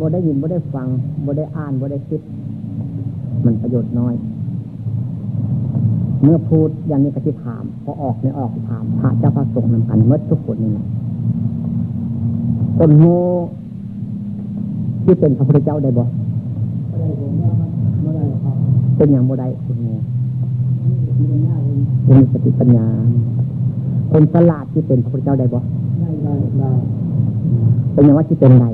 บ่ได้ยินบ่ได้ฟังบ่ได้อ่านบ่ได้คิด มันประโยชน์น้อย เมื่อพูดอย่างนี้ก็ที่ถามพอออกในออกถามพระเจ้าพระสงฆ์นำกันเมื่อทุกคนนี่นะคนโง่ที่เป็นพระพุทธเจ้าได้บ่เป็นอย่างบ่ได้คนโง่มีสติปัญญา คนสลาดที่เป็นพระพุทธเจ้าได้บ่เป็นอย่างว่าที่เป็นไร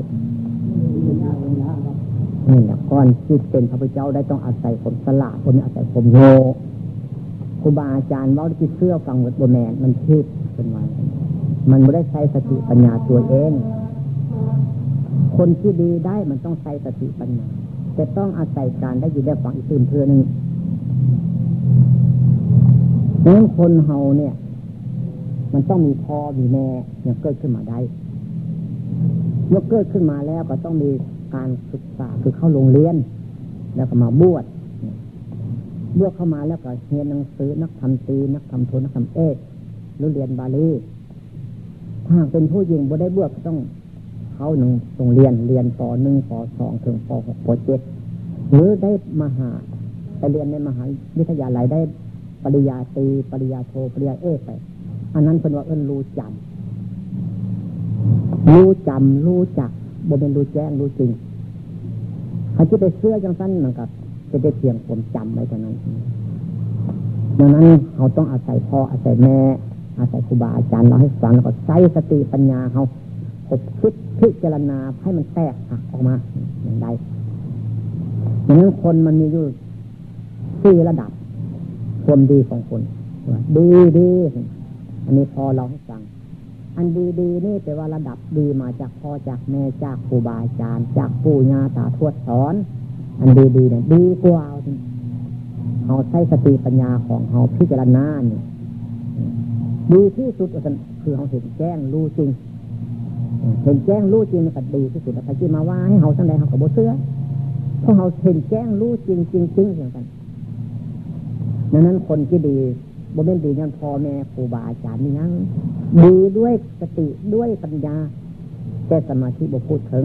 นี่แหละก่อนที่เป็นพระพุทธเจ้าได้ต้องอาศัยคนสลาดคนนี้อาศัยคนโง่ครูบาอาจารย์ว่าที่เสื้อฟังบทแมนมันทิพเป็นไว้มันไม่ได้ใช้สติปัญญาตัวเอง คนที่ดีได้มันต้องใช้สติปัญญาจะต้องอาศัยการได้ยินได้ฟังอีกตื่นเพื่อนึงดังนั้นคนเฮาเนี่ย มันต้องมีพ่อมีแม่ยังเกิดขึ้นมาได้ เมื่อเกิดขึ้นมาแล้วก็ต้องมี การศึกษาคือเข้าโรงเรียน แล้วก็มาบวชบวชเข้ามาแล้วก็เรียนหนังสือนักทำตีนักทำโทนักทำเอกหรือเรียนบาลีถ้าเป็นผู้หญิงบ่ได้บวชก็ต้องเข้าหนึ่งโรงเรียนเรียนปหนึ่งปสองถึงปหกปเจ็ดหรือได้มหาไปเรียนในมหาวิทยาลัยได้ปริญญาตรีปริญญาโทปริญญาเอกไป อันนั้นเป็นว่าเอิ้นรู้จำรู้จำรู้จัก บ่เป็นรู้แจ้งรู้จริงเขาจะไปเสื้อจังสั้นหมือนกับจะได้เพียงผมจำไว้เท่านั้นดังนั้นเขาต้องอาศัยพ่ออาศัยแม่ อาศัยครูบาอาจารย์เราให้ฟังแล้วก็ใช้สติปัญญาเขาคบคิดพิจารณาให้มันแตกหักออกมาอย่างใดดังนั้นคนมันมีอยู่สี่ระดับความดีของคน ดีดีอันนี้พอเราให้ฟัง อันดีดีนี่แปลว่าระดับดีมาจากพ่อจากแม่จากครูบาอาจารย์ จากปู่ย่าตาทวดสอน อันดีดีเนี่ยดีกว่าเขาใช้สติปัญญาของเขาพิจารณาเนี่ยดีที่สุดคือเขาเห็นแจ้งรู้จริง เห็นแจ้งรู้จริงก็ดีที่สุดแล้วใครที่มาว่าให้เขาทั้งใดเขากับโบเสื้อเพราะเขาเห็นแจ้งรู้จริงจริงจริงอย่างกันดังนั้นคนที่ดี บ่เป็นดียันพ่อแม่ครูบาอาจารย์นี่ยังดีด้วยสติด้วยปัญญา แต่สมาธิบ่พูดถึง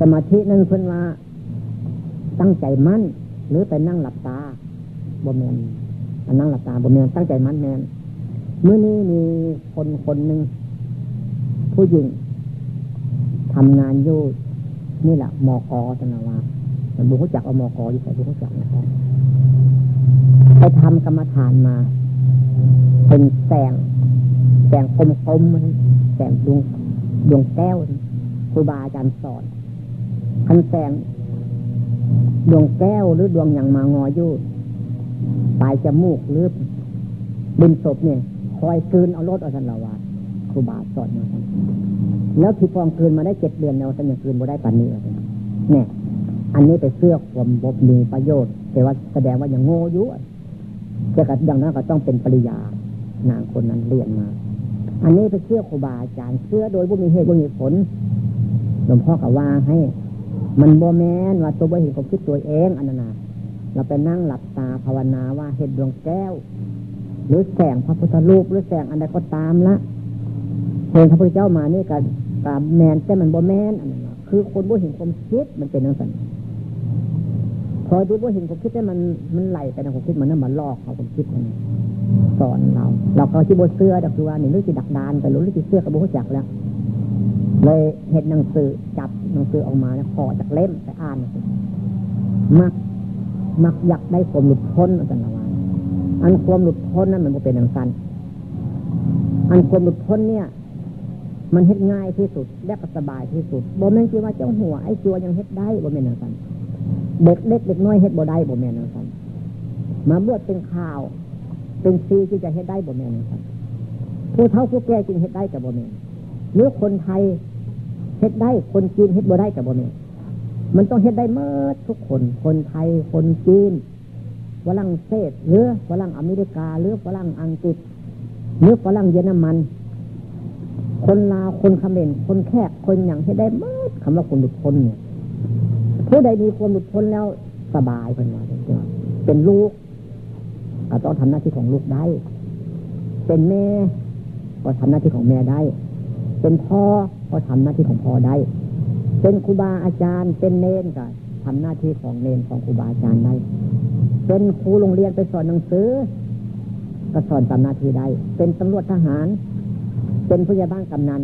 สมาธินั่นเพิ่นว่าตั้งใจมั่น หรือไปนั่งหลับตาบ่แมนนั่งหลับตาบ่แมนตั้งใจมั่นแมนเมื่อนี้มีคนคนหนึ่งผู้หญิงทำงานอยู่นี่แหละมอกอตนาวาบุคคลจักเอามอกออยู่ใส่บุคคลจักนะครับ ไปทำกรรมฐานมา เป็นแสง แสงคมคมแสงดวงดวงแก้วครูบาอาจารย์สอนคันแสงดวงแก้วหรือดวงอย่างมางออยู่ปลายจมูกหรือบินศพเนี่ย คอยคืนเอารถเอาสันละวาครูบาสอนมาแล้วที่ฟองคืนมาได้เจ็ดเดือนแล้วสันยังคืนมาได้ปันนี้เลยเนี่ย อันนี้ไปเสื้อความบมีประโยชน์แต่ว่าแสดงว่ายังโง่ยุ่ จะกัดอย่างนั้นก็ต้องเป็นปริยานางคนนั้นเรียนมา อันนี้ไปเชื่อครูบาอาจารย์เชื่อโดยบ่มีเหตุบ่มีผลหลวงพ่อก็ว่าให้ มันโบแมนว่าตัวบ่เห็นความคิดตัวเองอันนั้นเราไปนั่งหลับตาภาวนาว่าเห็นดวงแก้ว หรือแสงพระพุทธรูปหรือแสงอันใดก็ตามละเห็นพระพุทธเจ้ามานี่กับตามแมนแต่มันโบแมนอันนั้นคือคนบ่เห็นความคิดมันเป็นอย่างนั้น พอดูว่าเห็นความคิดได้มันมันไหลไปในความคิดมันนั่นมันลอกเขาความคิดมันสอนเรา เราก็ที่บนเสื้อดักคือว่าหนึ่งรื่องที่ดักดานแต่รู้รื่องที่เสื้อกับบุคจักแล้ว เลยเห็นหนังสือจับหนังสือออกมาเนี่ยขอจากเล่มไปอ่านมักมักอยากได้ความหลุดพ้นอาจารย์ว่าอันความหลุดพ้นนั้นมันเป็นอย่างสั้นอันความหลุดพ้นเนี่ย มันเฮ็ดง่ายที่สุดและก็สบายที่สุดบ่แม่นคือว่าเจ้าหัวไอ้จัวยังเฮ็ดได้บ่แม่นอย่างสั้น เด็กเล็กเด็กน้อยเฮ็ดบ่ได้บ่แม่นนะครับมาบวชเป็นข่าว เป็นซีที่จะเฮ็ดได้บ่แม่นนะครับผู้เฒ่าผู้แก่จึงเฮ็ดได้กับบ่แม่นหรือคนไทยเฮ็ดได้คนจีนเฮ็ดบ่ได้กับบ่แม่นมันต้องเฮ็ดได้เมื่อทุกคน คนไทยคนจีนฝรั่งเศสหรือฝรั่งอเมริกา หรือฝรั่งอังกฤษ หรือฝรั่งเยอรมัน คนลาวคนเขมรคนแขกคนอย่างเฮ็ดได้เมื่อคำว่าคนบุคคลเนี่ย ผู้ใดมีความหลุดพ้นแล้วสบายเป็นว่าเป็นลูกก็ต้องทำหน้าที่ของลูกได้ เป็นแม่ ก็ทำหน้าที่ของแม่ได้ เป็นพ่อพอทำหน้าที่ของพ่อได้ เป็นครูบาอาจารย์ เป็นเนนก็ทำหน้าที่ของเนนของครูบาอาจารย์ได้ เป็นครูโรงเรียนไปสอนหนังสือ ก็สอนตามหน้าที่ได้ เป็นตำรวจทหาร เป็นผู้ใหญ่บ้านกำนัน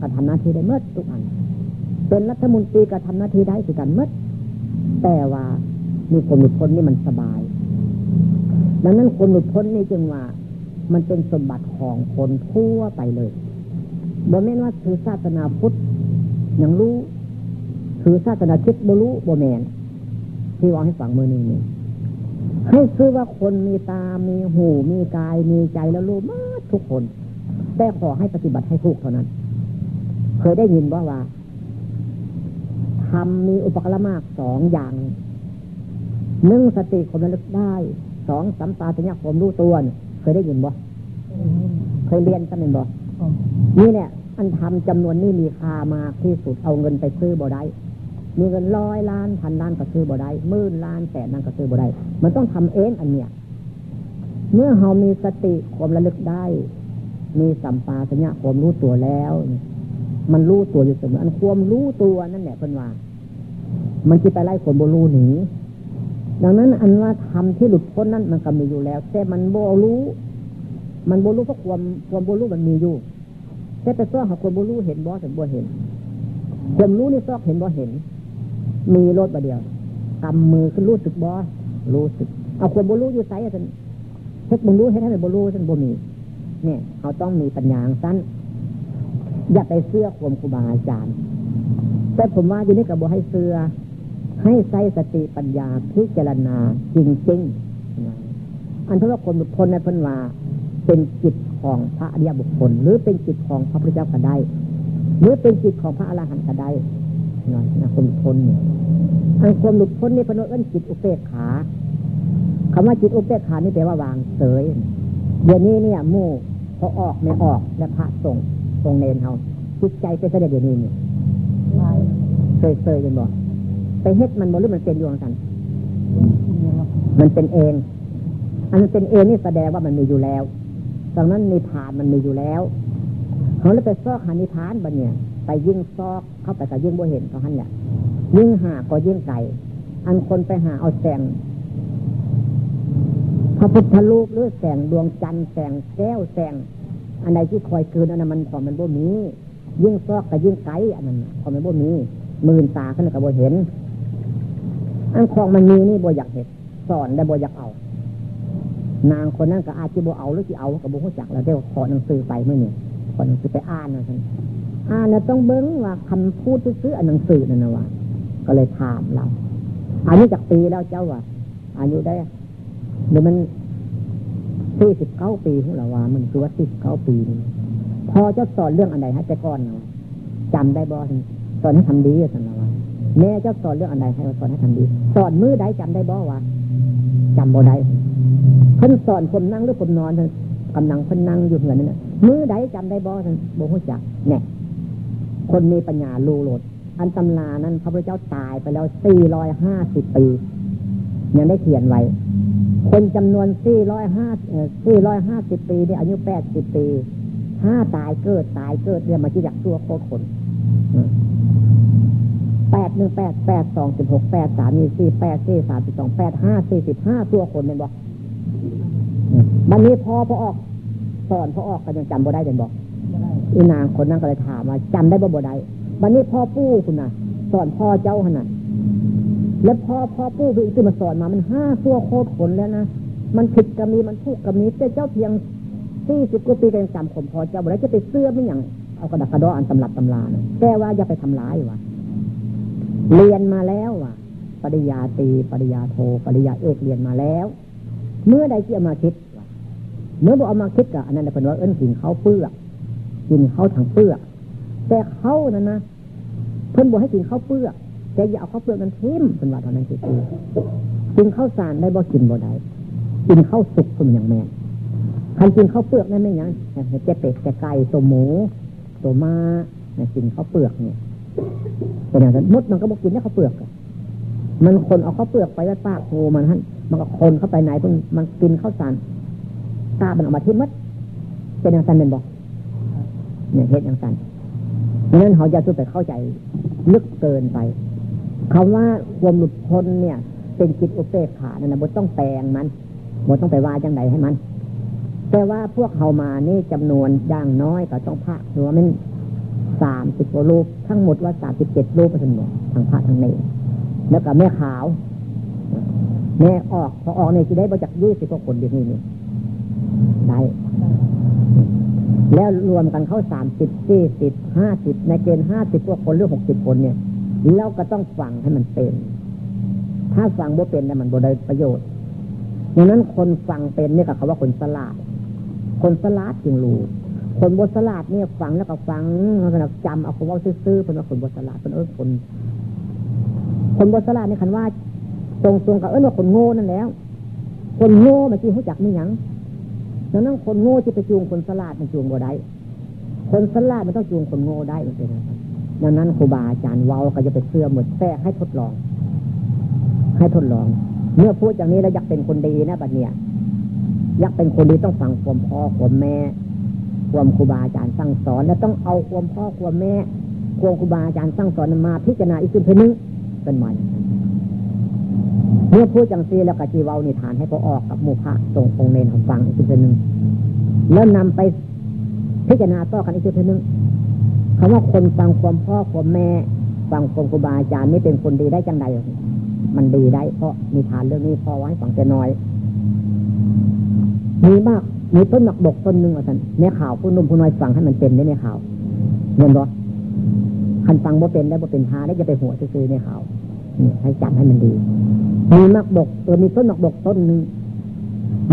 ก็ทำหน้าที่ได้เมื่อทุกอัน เป็นรัฐมนตรีก็ทำหน้าที่ได้คือกันมื่อแต่ว่ามีคนหลุดพ้นนี่มันสบาย ดังนั้นคนหลุดพ้นนี่จึงว่า มันเป็นสมบัติของคนทั่วไปเลยบ่แม่นว่าคือศาสนาพุทธยังรู้คือศาสนาคิดบ่รู้บ่แมนที่วางให้ฝังมือนี้นี่ให้คือว่าคนมีตา มีหู มีกาย มีใจแล้วรู้มากทุกคน แต่ขอให้ปฏิบัติให้ถูกเท่านั้น เคยได้ยินว่าว่า ทำมีอุปกรณ์มากสองอย่างหนึ่งสติความระลึกได้สองสัมปาสัญญาความรู้ตัวเคยได้ยินบ่เคยเรียนกันเป็นบ่นี่เนี่ยอันทำจำนวนนี้มีค่ามากที่สุดเอาเงินไปซื้อบ่ได้มีเงินร้อยล้านพันล้านก็ซื้อบ่ได้หมื่นล้านแสนล้านก็ซื้อบ่ได้มันต้องทำเองอันเนี้ยเมื่อเรามีสติความระลึกได้ มีสัมปาสัญญาความรู้ตัวแล้ว มันรู้ตัวอยู่เสมออันความรู้ตัวนั่นแหละเพิ่นว่า มันจะไปไล่คนโบรู้หนีดังนั้นอันว่าทำที่หลุดพ้นนั้นมันก็มีอยู่แล้ว แต่มันโบรู้ มันโบรู้เพราะความความโบรู้มันมีอยู่ แต่ไปซ้อหาความโบรู้เห็นบ่ถึงบ่เห็นความรู้นี่ซอกเห็นบ่เห็น มีรถบะเดียวกำมือขึ้นรู้สึกบ่รู้สึก เอาความโบรู้อยู่ไสท่านเช็คบึงรู้ให้ท่านโบรู้ท่านโบมี เนี่ยเขาต้องมีปัญญาสั้น อย่าไปเสื้อความครูบาอาจารย์ แต่ผมว่าอยู่นี่กับโบให้เสื้อ ให้ใช้สติปัญญาพิจารณาจริงๆ อันที่ว่าคนบุคคลในพันวาเป็นจิตของพระอริยบุคคล หรือเป็นจิตของพระพุทธเจ้าก็ได้ หรือเป็นจิตของพระอรหันต์ก็ได้หน่อยนะคนบุคคลเนี่ยอันความหลุดพ้นนี่เป็นว่าจิตอุเบกขาคำว่าจิตอุเบกขานี่แปลว่าวางเฉยเดี๋ยวนี้เนี่ยมู่พอออกไม่ออกและพระส่งส่งเนนเฮาจิตใจเป็นเสด็จเดี๋ยวนี้เนี่ยเคยเคยกันบอก ไปเฮ็ดมันบ่หรือมันเป็นอยู่กัน มันเป็นเอง อันมันเป็นเองนี่แสดงว่ามันมีอยู่แล้วดังนั้นนิพานมันมีอยู่แล้วเขาเลยไปซอกหานิพานบัเนี่ย ไปยิ่งซอกเข้าไปก็ยิ่งบ่เห็นเขาหันเนี่ยยิ่งหาก็ยิ่งไกลอันคนไปหาเอาแสงพระพุทธรูปหรือแสงดวงจันทร์แสงแก้วแสงอันใดที่คอยคืนอันนั้นมันของมันบ่มี ยิ่งซอกก็ยิ่งไกลอันนั้นของมันบ่มีมื่นตาขึ้นกับบ่เห็น อันของมันมีนี่บ่อยากเห็นสอนได้บ่อยากเอา นางคนนั้นก็อาจจะบ่เอาหรือจะเอากับบ่หัวจักแล้วเดี๋ยวขอหนังสือไปเมื่อนี่ขอหนังสือไปอ่านนะท่านอ่านแล้วต้องเบิ้งว่าคำพูดซื้ออันหนังสือนั่นนะว่าก็เลยถามเราอายุจากปีแล้วเจ้าว่าอายุได้เดี๋ยวมันสี่สิบเก้าปีของเราว่า มันคือว่าสี่สิบเก้าปีพอเจ้าสอนเรื่องอะไรฮะแต่ก่อนเนาะจำได้บ่สอนให้ทำดีสันเราว่า แม่เจ้าสอนเรื่องอะไรให้สอนให้ทำดี สอนมือใดจำได้บ่วะจำบ่ได้เพิ่นสอนผมนั่งหรือผมนอนกำลังเพิ่นนั่งอยู่เหมือนนั่นมือใดจำได้บ่ท่านบ่ฮู้จักเนี่ยคนมีปัญญาลูโลด อันตำรานั้นพระพุทธเจ้าตายไปแล้วสี่ร้อยห้าสิบปี ยังได้เขียนไว้ คนจำนวนสี่ร้อยห้าสี่ร้อยห้าสิบปีเนี่ยอายุแปดสิบปีถ้าตายเกิดตายเกิดเนี่ยมาจีอยากตัวโคตรคน แปดหนึ่งแปดแปดสองสิบหกแปดสามยี่สี่แปดสี่สามสิบสองแปดห้าสี่สิบห้าตัวคนเป็นบอกบันนี้พอพอออกสอนพอออกกันยังจำบ่ได้เป็นบอกอีนางคนนั้นก็เลยถามว่าจำได้บ่บ่ได้บันนี้พ่อปู่คุณน่ะ สอนพ่อเจ้าขนาดแล้วพ่อพ่อปู่คือที่มาสอนมามันห้าตัวโคตรคนแล้วนะมันผิดกมีมันถูกกมีแต่เจ้าเพียงสี่สิบกว่าปีก็ยังจำผมพอเจ้าบ่ได้จะไปเสื้อไม่อย่างเอากระดักกระดออันตำรับตำรานะแต่ว่าอย่าไปทำร้ายวะ เรียนมาแล้วว่ะ ปริญาตีปริญาโทปริญาเอกเรียนมาแล้ว เมื่อใดที่เอามาคิดเมื่อบอกเอามาคิดกับอันนั้นเป็นว่าเอิ้นกินเขาเปลือกกินเขาทางเปลือกแต่เขานั้นนะเพิ่นบอกให้กินเขาเปลือกแต่อย่าเอาเขาเปลือกนั้นทิ้มเป็นว่าตอนนั้นคือกินข้าวสารได้บ่กินบ่ได้กินข้าวสุกเป็นอย่างแม่ใครกินข้าวเปลือกนั่นไม่ยังเจ๊เป็ดแกไก่ตัวหมูตัวม้ากินข้าวเปลือกเนี่ย เป็นอย่างนั้นมดมันก็บอกกินได้ข้าเปลือกมันคนเอาเขาเปลือกไปแล้วปากโคมันฮะมันก็คนเข้าไปไหนพิ่งมันกินข้าวสารตามันออกมาที่มดเป็นอย่างนั้นเป็นบอกเนี่ยเห็ดอย่างนั้นะนั้นเขาจะสุดแต่เข้าใจลึกเกินไปคำว่าความหลุดพ้นเนี่ย เป็นจิตอุเบกขาเนี่ยนะบต้องแปลงมันบต้องไปว่าจังไดให้มัน แต่ว่าพวกเขามานี่จำนวนอย่างน้อยก็ต้องพระหรือว่ามัน สามสิบกว่ารูปทั้งหมดว่าสามสิบเจ็ดรูปเป็นหมดทั้งพระทั้งเนรแล้วก็แม่ขาว แม่ออกพอออกเนี่ยจะได้มาจากยี่สิบกว่าคนเดียวนี้นี่ได้แล้วรวมกันเข้าสามสิบสี่สิบห้าสิบในเกณฑ์ห้าสิบกว่าคนหรือหกสิบคนเนี่ยเราก็ต้องฟังให้มันเป็น ถ้าฟังบ่เป็นเนี่ยมันบ่ได้ประโยชน์ดังนั้นคนฟังเป็นเนี่ยกับคาว่าคนสลาด คนสลาดจึงรู้ คนบสลาดเนี่ยฟังแล้วก็ฟังแล้วก็จำเอาคำว่าซื่อๆเป็นว่าคนบสลาดเป็นเออคน คนบสลาดเนี่ยคันว่าตรงๆกับเออว่าคนโง่นั่นแล้ว คนโง่มันจีรู้จักไม่ยังดังนั้นคนโง่ที่ไปจูงคนสลาดมันจูงบ่ได้คนสลาดมันต้องจูงคนโง่ได้มันเป็นดังนั้นครูบาอาจารย์เว้าก็จะไปเชื่อหมดแต่ให้ทดลอง ให้ทดลอง เมื่อพูดอย่างนี้แล้วอยากเป็นคนดีนะบัดเนี้ยอยากเป็นคนดีต้องฟังความพ่อความแม่ ความครูบาอาจารย์สั่งสอน แล้วต้องเอาความพ่อความแม่ความครูบาอาจารย์สั่งสอนมาพิจารณาอีกสิ่งนึงเป็นใหม่เมื่อพูดจังซีแล้วกจีเวานิทานให้เขาออกกับหมู่พระตรงองเนนของฟังอีกสิ่งหนึ่งแล้วนำไปพิจารณาต่อกันอีกสิ่งหนึ่งคำว่าคนฟังความพ่อความแม่ฟังความครูบาอาจารย์นี่เป็นคนดีได้จังใดมันดีได้เพราะมีฐานเรื่องนี้พอไว้ฟังแต่น้อย มีมากมีต้นหนักบกต้นหนึ่งว่าท่านในข่าวผู้นุ่มผู้น้อยฟังให้มันเป็นได้ในข่าวเงินรถคันฟังบ่เป็นได้บ่เป็นทาได้จะไปหัวซื้อในข่าวนี่ให้จับให้มันดี มีมักบกเออมีต้นหนักบกต้นหนึ่ง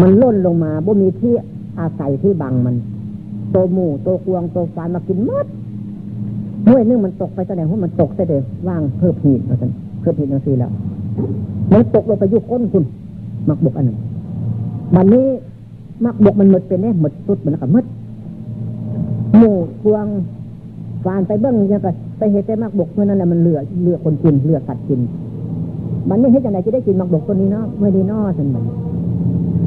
มันล่นลงมาบ่มีที่อาศัยที่บังมัน โตหมูโตกวงโตฟานมากินมดห้วยนึงมันตกไปแสดงว่ามันตกแต่เดียว่างเพิ่มหีดมาสันเพิ่มหีดนั่นสิแล้วมันตกลงไปยุคก้นคุณมักบกอันนั้นบันนี้ มักบกมันหมดเป็นเนี่ยหมดสุดมันก็มดหมูกวงฟานไปเบิ้งยังไงไปเหตุแต่มักบกเมื่อนั้นแหละมันเหลือเหลือคนกินเหลือสัตว์กิน มันนี่ให้จังไหนจะได้กินมักบกตัวนี้เนาะเมื่อดีนอสันมัน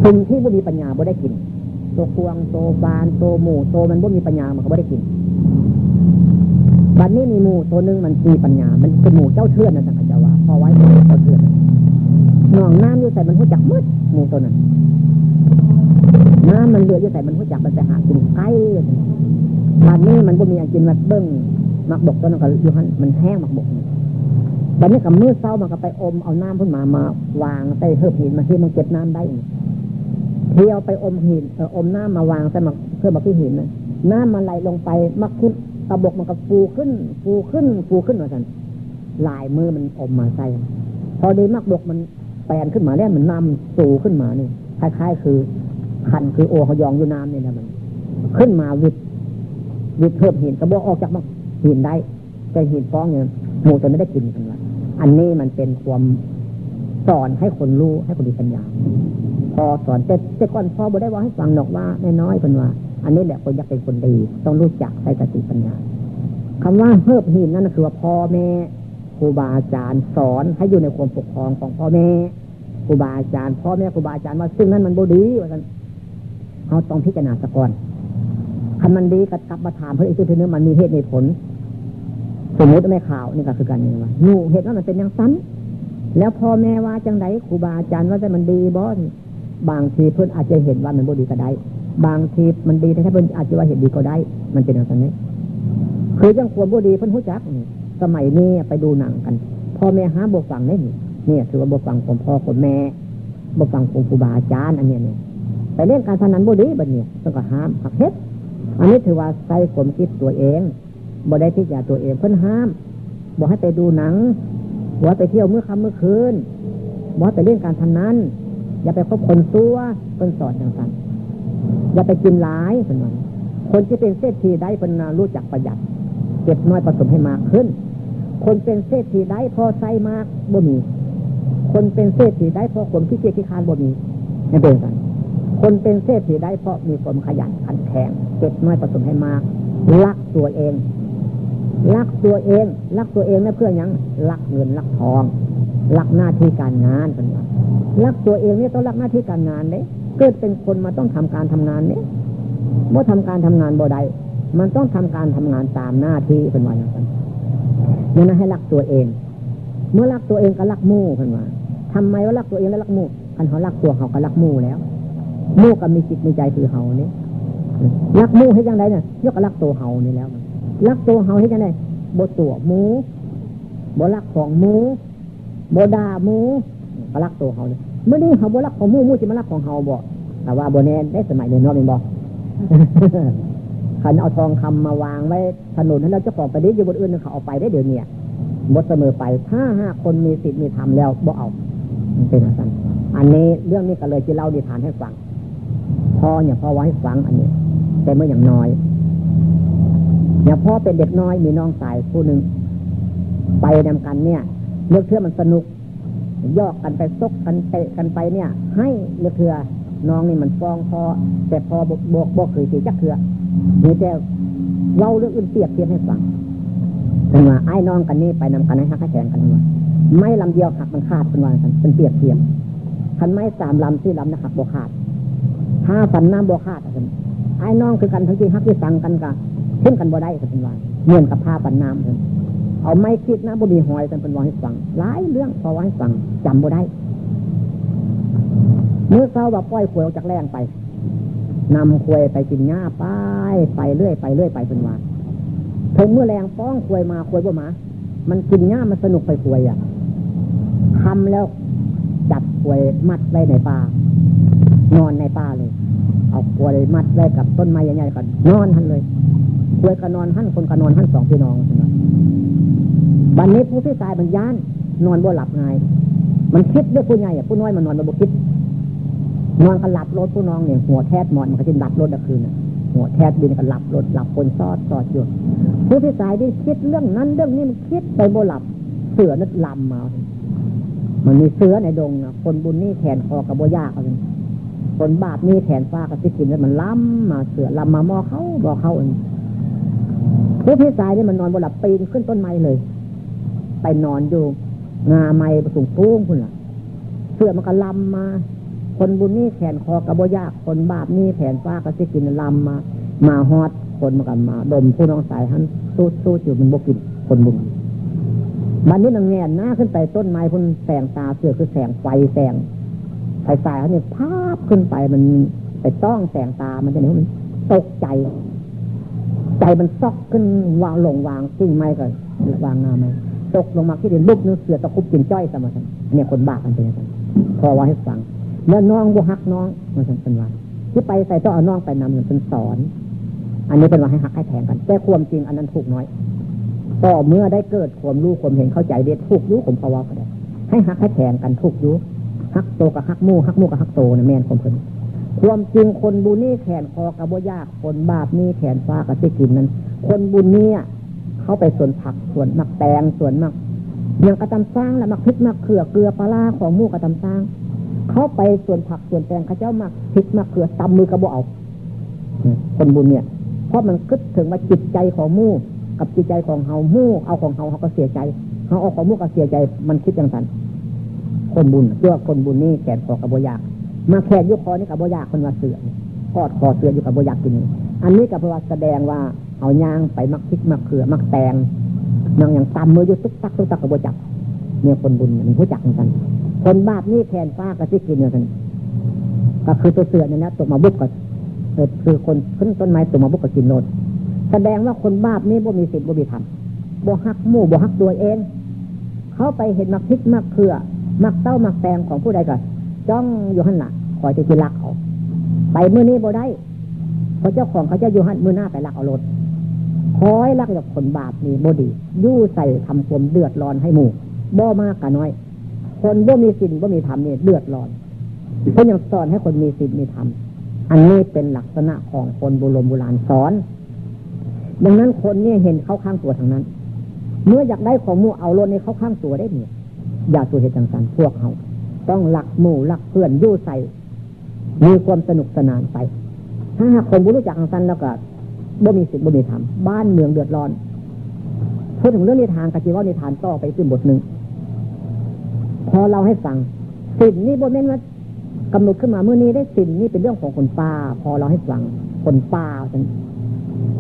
สิ่งที่บุมีปัญญาบ่ได้กินตัวควงตัวบานตัวหมูตัวมันบ่มีปัญญามันก็บ่ได้กินบัดนี้มีหมูตัวหนึ่งมันมีปัญญา มันเป็นหมูเจ้าเทือนนะสังเจว่าพอไว้เป็นเจ้าเทือนนองน้ำอยู่ใส่มันหัวจักมืดหมูตัวนั้น น้ำมันเลือดยู่ใส่มันหัวจักมันจะหากินไก่บัดนี้มันก็มีอันกินมาเบิ้งมักบกตัวนั้นก็อยู่หันมันแห้งมักบกบัดนี้กับมือเศร้ามันก็ไปอมเอาน้ำขึ้นมามาวางใส่เฮือบหินมาที่มันเก็บน้ำได้เที่ยวไปอมหินเอออมน้ำมาวางใส่มาเพื่อมาที่หินนะน้ำมันไหลลงไปมักขึ้นตะบกมันก็ฟูขึ้น ฟูขึ้น ฟูขึ้นมาสันลายมือมันอมมาใส่พอดีมักบกมันแปลนขึ้นมาแล้วมันนำสูขึ้นมาเนี่ยคล้ายๆ คือ คันคือโอหยองอยู่น้ำเนี่ยนะมัน ขึ้นมาวิดวิดเพิ่มหินกระบอกออกจากมักหินได้แต่หินฟ้องเนี่ยหมูจะไม่ได้กินกันละอันนี้มันเป็นความสอนให้คนรู้ให้คนมีปัญญา พอสอนแต่แต่ก่อนพอบ่ได้ว่าให้ฟังหนอกว่าน้อยๆเป็นว่า อันนี้แหละคนอยากเป็นคนดี ต้องรู้จักใช้สติปัญญาคำว่าเพิ่มหินนั่นคือว่าพ่อแม่ครูบาอาจารย์สอนให้อยู่ในความปกครองของพ่อแม่ครูบาอาจารย์พ่อแม่ครูบาอาจารย์ว่าซึ่งนั้นมันบดีว่ากัน เขาต้องพิจารณาสะก่อนคันมันดีกับกลับมาถามเพื่ออีกทีนึงมันมีเหตุในผล สมมติไม่ข่าวนี่ก็คือการนี่ว่าหนูเหตุว่ามันเป็นอย่างสั้นแล้วพ่อแม่ว่าจังไดครูบาอาจารย์ว่าแต่มันดีบอสบางทีเพื่อนอาจจะเห็นว่ามันบดีก็ได้ บางทีมันดีแต่ถ้าเป็นอาจจะว่าเห็นดีก็ได้ มันเป็นอย่างนี้คือยังควรบ่ดีเพิ่อนหู้จักสมัยนี้ไปดูหนังกัน พ่อแม่หาบฟังได้นี่เนี่ยถือว่าบฟังของพ่อของแม่บฟังของครูบาอาจารย์อันนี้เนี่ย ไปเล่นการพนันบ่ดีบัดเนี่ยต้องก็ห้ามหักเฮ็ดอันนี้ถือว่าใส่ผมคิดตัวเองบ่ได้ที่จะตัวเองเพิ่นห้ามบอกให้ไปดูหนังบอกไปเที่ยวเมื่อค่ำเมื่อคืนบอกไปเล่นการพนันอย่าไปคบคนซัวคนสอนต่างๆอย่าไปกินหลายเป็นวันคนที่เป็นเศรษฐีได้เป็นรู้จักประหยัด เก็บน้อยผสมให้มากขึ้น คนเป็นเศรษฐีได้พอใส่มากบ่มี คนเป็นเศรษฐีได้พอคนที่เกียจขี้คานบ่มีไม่เป็นกัน คนเป็นเศรษฐีได้เพราะมีความขยันขันแข็งเก็บน้อยผสมให้มากรักตัวเองรักตัวเองรักตัวเองไม่เพื่อยังรักเงินรักทองรักหน้าที่การงานเป็นว่ารักตัวเองเนี่ยต้องรักหน้าที่การงานเลยเกิดเป็นคนมาต้องทำการทำงานเนี่ยเมื่อทำการทำงานบ่ได้มันต้องทำการทำงานตามหน้าที่เป็นวันนั้นนั่นให้รักตัวเอง เมื่อรักตัวเองก็รักมู่เป็นว่าทำไมว่ารักตัวเองแล้วรักมู่อันเขารักตัวเขาก็รักมู่แล้ว มู่ก็มีจิตมีใจคือเขานี่รักมู่ให้ยังไงเนี่ยยกรักตัวเขานี่แล้วรักตัวเขาให้ยังไงบตัวมูบรักของมูบดามูก็รักตัวเขาเลยเมื่อนี้เขาบรักของมู่มู่จะมารักของเขาบ่แต่ว่าโบแนนได้สมัยเรียนนอกเป็นบ่ขันเอาทองคำมาวางไว้ถนนให้เราเจ้าของไปได้อยู่บนอื่นเขาเอาไปได้เดี๋ยวนี้บดเสมอไปถ้าห้าคนมีสิทธิ์มีธรรมแล้วบ่เอาเป็นอะไรอันนี้เรื่องนี้ก็เลยจะเล่าดีฐานให้ฟัง พ่อเนี่ยพ่อไว้ฟังอันนี้ แต่เมื่ออย่างน้อยเนี่ยพ่อเป็นเด็กน้อยมีน้องสายผู้หนึ่งไปนำกันเนี่ยเลือกเชื่อมันสนุกยอกกันไปซกกันเตะกันไปเนี่ย ให้เลือกเถื่อน้องนี่มันฟ้องพอแต่พอบกบกบกเคยสีจักเถื่อนี่แต่เล่าเรื่องอื่นเปรียบเทียบให้ฟังเป็นว่าไอ้น้องกันนี่ไปนำกันให้หักแข่งกันว่าไม่ลำเดียวหักมันขาดเป็นว่าเป็นเปรียบเทียบคันไม้สามลำที่ลำนะหักบกขาด ถ้าฝันน้ำบกขาดไอ้น้องคือกันทั้งที่หักที่สั่งกันกันเช่นกันบ่ได้กันเป็นว่าเหมือนกับผ้าปันน้ำเลยเอาไม้คิดนะบุมีหอยกันเป็นว่าให้ฟังหลายเรื่องพอว่าให้ฟังจำบ่ได้เมื่อเช้าว่าป้อยขวยออกจากแรงไปนำขวยไปกินหญ้าไปไปเรื่อยไปเรื่อยไปเป็นว่าถึงเมื่อแรงป้องขวยมาขวยบ่มา มันกินหญ้ามันสนุกไปขวยอะทำแล้วจับขวยมัดไว้ในป่า นอนในป่าเลย เอาขวยมัดไว้กับต้นไม้ใหญ่ๆกันนอนทันเลยขวยก็นอนหันคนก็นอนหันสองพี่น้องใช่ไหมบันนี้ผู้ที่ตายมันย่าน นอนบ่หลับไงมันคิดด้วยผู้ใหญ่ผู้น้อยมันนอนมันบ่คิดนอนก็หลับรถผู้น้องเนี่ยหัวแทดมอนมันก็จะหลับรถตะคืนหัวแทดดินก็หลับรถหลับคนซอดซอดอยู่ผู้ที่สายที่คิดเรื่องนั้นเรื่องนี้มันคิดไปโบหลับเสือนัดลำมามันมีเสือในดงนะคนบุญนี่แขนคอกับโบยากเน คนบาปนี่แขนฟ้ากับสิกินแล้วมันล้ำมาเสือล้ำมามอเขาบอกเขาเองผู้ที่สายนี่มันนอนบนหลับปีนขึ้นต้นไม้เลย ไปนอนอยู่งาไม้ประสูงปุ้งคุณล่ะเสือมันก็ลำมา คนบุญนี่แขนคอกระโบยากคนบาปนี่แขนฟ้าก็สิกินล้ำมา มาฮอดคนมากันมา ดมผู้น้องสายหันสู้สู้อยู่มันบกินคนบุญบันนี้นางแงนหน้าขึ้นไปต้นไม้พุ่นแสงตาเสือคือแสงไฟแสง ไฟสายเขาเนี่ยภาพขึ้นไปมันไปต้องแสงตามันจะเนี่ยมันตกใจ ใจมันซอกขึ้นวางลงวางกิ้งไม้ก่อนวางงาไม้ตกลงมาที่เดินลุกนื้อเสือตะคุบกินจ้อยสมาธิเนี่ยคนบ้ากันเป็นยังไงพอว่าให้ฟัง แล้วน้องบุหักน้องมันเป็นว่าที่ไปใส่ต้องเอาน้องไปนำเป็นสอน อันนี้เป็นว่าให้หักให้แทงกันแต่ความจริงอันนั้นถูกน้อยก็เมื่อได้เกิดความรู้ความเห็นเข้าใจเด็ดถูกรู้ผมภาวะก็ได้ให้หักให้แทงกันถูกรู้ หักโตกับหักมู่หักมู่กับหักโตเนี่ยแม่นคนเพิ่นความจริงคนบุญนี่แขนคอกระโบยากคนบาปนี่แขนฟ้ากับที่กินนั้น คนบุญนี่เขาไปส่วนผักส่วนมักแตงส่วนมักอย่างกระตำสร้างและมักพริกมักเขือเกลือปลาของมู่กระตำสร้าง เขาไปส่วนผักส่วนแตงข้าเจ้ามักพริกมักเกลือตำมือกระบอกเอาคนบุญเนี่ย เพราะมันคิดถึงว่าจิตใจของมู่กับจิตใจของเฮามู่เอาของเฮาเขาก็เสียใจเขาเอาของมู่ก็เสียใจมันคิดอย่างนั้น คนบุญเชื่อคนบุญนี่แขนคอกระโบยาก มาแขนยุคคอนี่กระโบยากคนมาเสือทอดคอเสืออยู่กระโบยากกินอันนี้กับเพราะว่าแสดงว่าเอายางไปมักพริกมักเขือมักแตงนางอย่างตำมือยุตุกตักตุกตักกระโบจักเนี่ยคนบุญมันรู้จักเหมือนกัน คนบาปนี่แทนฟ้ากับที่กินอย่างนั้นก็คือตัวเสือเนี่ยนะตัวมาบุกกับคือคนขึ้นต้นไม้ตัวมาบุกกับกินโนดแสดงว่าคนบาปนี่บ่มีสิทธิ์บ่มีธรรมบ่หักมู่บ่หักตัวเอง เขาไปเห็นมักพริกมักเขือ มักเต้ามักแตงของผู้ใดก็จ้องอยู่หันหลังคอยจะกินลักเขาไปมือนี้บ่ได้เพราะเจ้าของเขาจะอยู่หันมือหน้าไปลักเอารถคอยลักกับคนบาปนี่บ่ดียู่ใส่ทำความเดือดร้อนให้หมู่บ่มากกะน้อย คนบ่มีศีลบ่มีธรรมเนี่ยเดือดร้อนเพราะยังสอนให้คนมีศีลมีธรรมอันนี้เป็นลักษณะของคนโบรโบราณสอน ดังนั้นคนนี่เห็นเข้าข้างตัวทางนั้น เมื่ออยากได้ของมู่เอาลนในเข้าข้างตัวได้เนี่ย อย่าตัวเหตุจังๆพวกเขาต้องหลักหมู่หลักเพื่อนยู่ใส่มีความสนุกสนานไป ถ้าหากคนบุรู้จักทางสันแล้วก็บ่มีศีลบ่มีธรรมบ้านเมืองเดือดร้อนพูดถึงเรื่องนิทานกะจีว่านิทานต่อไปขึ้นบทหนึ่งพอเราให้ฟังสิ่งนี้บนเน้นว่ากำหนดขึ้นมาเมื่อนี้ได้สิ่งนี้เป็นเรื่องของคนป่า พอเราให้ฟังคนป่าน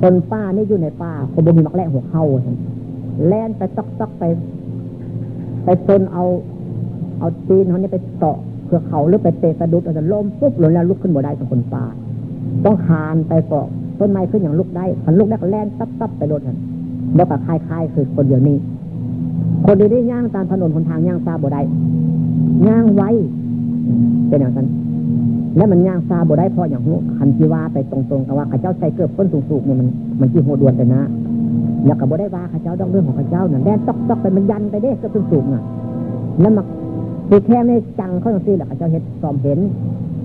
คนป้านี่อยู่ในป่าคนบ่มีมักแล่หัวเข้าแล่นไปซอกซอกไป ไปซนเอา เอาตีนเขานี่ไปเตาะเพื่อเขาหรือไปเตะสะดุดอาจจะล้มปุ๊บหล่นแล้วลุกขึ้นบ่ได้เป็นคนป่าต้องคานไปเกาะต้นไม้ขึ้นอย่างลุกได้พันลุกได้ก็แล่นซับซับไปโดดกันแล้วก็คลายคลายคือคนเดียวนี้ คนเดียวนี้ย่างตามถนนคนทางย่างซาบ่ได้ย่างไว้เป็นอย่างนั้นแล้วมันย่างซาบ่ได้เพราะอย่างนู้คันที่ว่าไปตรงๆกับว่าข้าเจ้าใส่เกือบก้นสูงๆเนี่ยมันมันที่โหดวนไปนะ อยากกับบ่ได้ว่าข้าเจ้าต้องเรื่องของข้าเจ้าเนี่ยแดนตอกตอกไปมันยันไปเด้ก็สูงๆอะแล้วมาคือแค่ไม่จังเขาต้องซีแหละข้าเจ้าเห็นสอมเห็น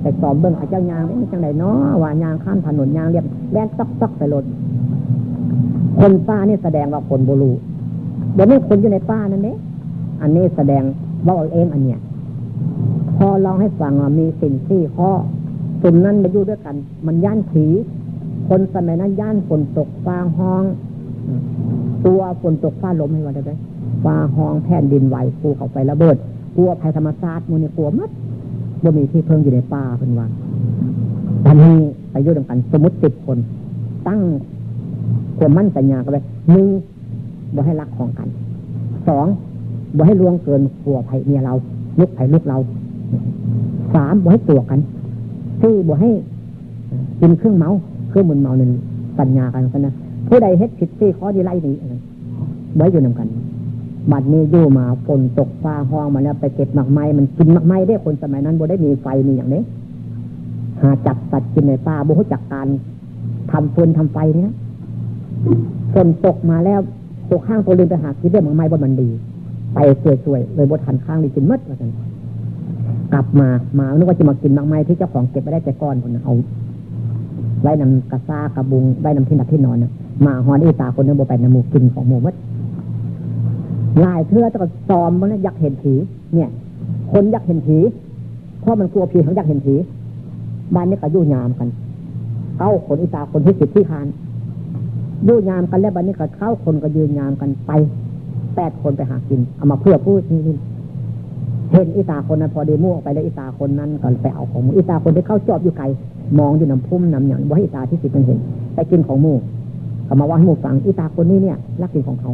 ไปสอบเบิ้งข้าเจ้ายางไม่จังไหนเนาะว่ายางข้ามถนนยางเรียบแดนตอกตอกไปรถคนป้านี่แสดงว่าคนโบลูเดี๋ยวนี้คนอยู่ในป้านั่นเองอันนี้แสดงว่าเอาเองอันเนี้ยพอลองให้ฟังว่ามีสิ่งที่ข้อกลุ่มนั้นมาอยู่ด้วยกัน มันย่านผี คนสมัยนั้นย่านฝนตกฟ้าห้อง ตัวฝนตกฟ้าลมให้ว่าได้ไหมฟ้าห้องแผ่นดินไหวภูเขาไฟระเบิดกลัวภัยธรรมชาติมูนี่กลัวมัดบ่มีที่เพิ่งอยู่ในป่าเป็นวันตอนนี้ไปยุ่งกันสมมติติดคน ตั้งความมั่นสัญญากันไปหนึ่งบ่ให้รักของกันสองบ่ให้ลวงเกินกลัวภัยเมียเราลุกภัยลุกเราสามบ่ให้ตัวกันสี่บ่ให้กินเครื่องเมาเครื่องมือเมาหนึ่งสัญญากันกันนะ ผู้ใดเฮ็ดผิดสี่ข้อดีไล่นี้ไว้อยู่นำกัน บัดนี้ยู่มาฝนตกฟ้าห้องมาแล้วไปเก็บหมักไม้มันกินหมักไม้ได้คนสมัยนั้นบ่ได้มีไฟมีอย่างนี้หาจับสัตว์กินในป่าบุหุจักการทำฟืนทำไฟนี่นะฝนตกมาแล้วตกข้างตัวลืมไปหาคิดเรื่องหมักไม้บนมันดี ไปสวยๆเลยบดทันข้างเลยกินมัดมาสันกลับมามานึกว่าจะมากินหมักไม้ที่เจ้าของเก็บไปได้แต่ก้อนคนเอาไว้นำกระซ่ากระบุงไว้นำที่นับที่นอนนะ มาฮอนอีตาคนนึงบไปนำหมูกินของหมูมัดลายเพื่อจะซ้อมมันอยากเห็นผีเนี่ย คนอยากเห็นผีเพราะมันกลัวผีเขาอยากเห็นผีบ้านนี้ก็ยู่ยามกันเข้าคนอิสาคนที่สิทธิคานยู่ยามกันแล้วบ้านนี้ก็เข้าคนก็ยืนยามกันไปแปดคนไปหากินเอามาเพื่อพูดนี่เห็นอิสาคนนั้นพอดีมั่วไปแล้วอิสาคนนั้นก็ไปเอาของมูอิสาคนที่เข้าจอบอยู่ไกลมองอยู่น้ำพุ่มน้ำอย่างว่าอิสาที่สิทธิ์มันเห็น ไปกินของมู่ ก็มาว่าให้มูฟังอิสาคนนี้เนี่ยรักกินของเขา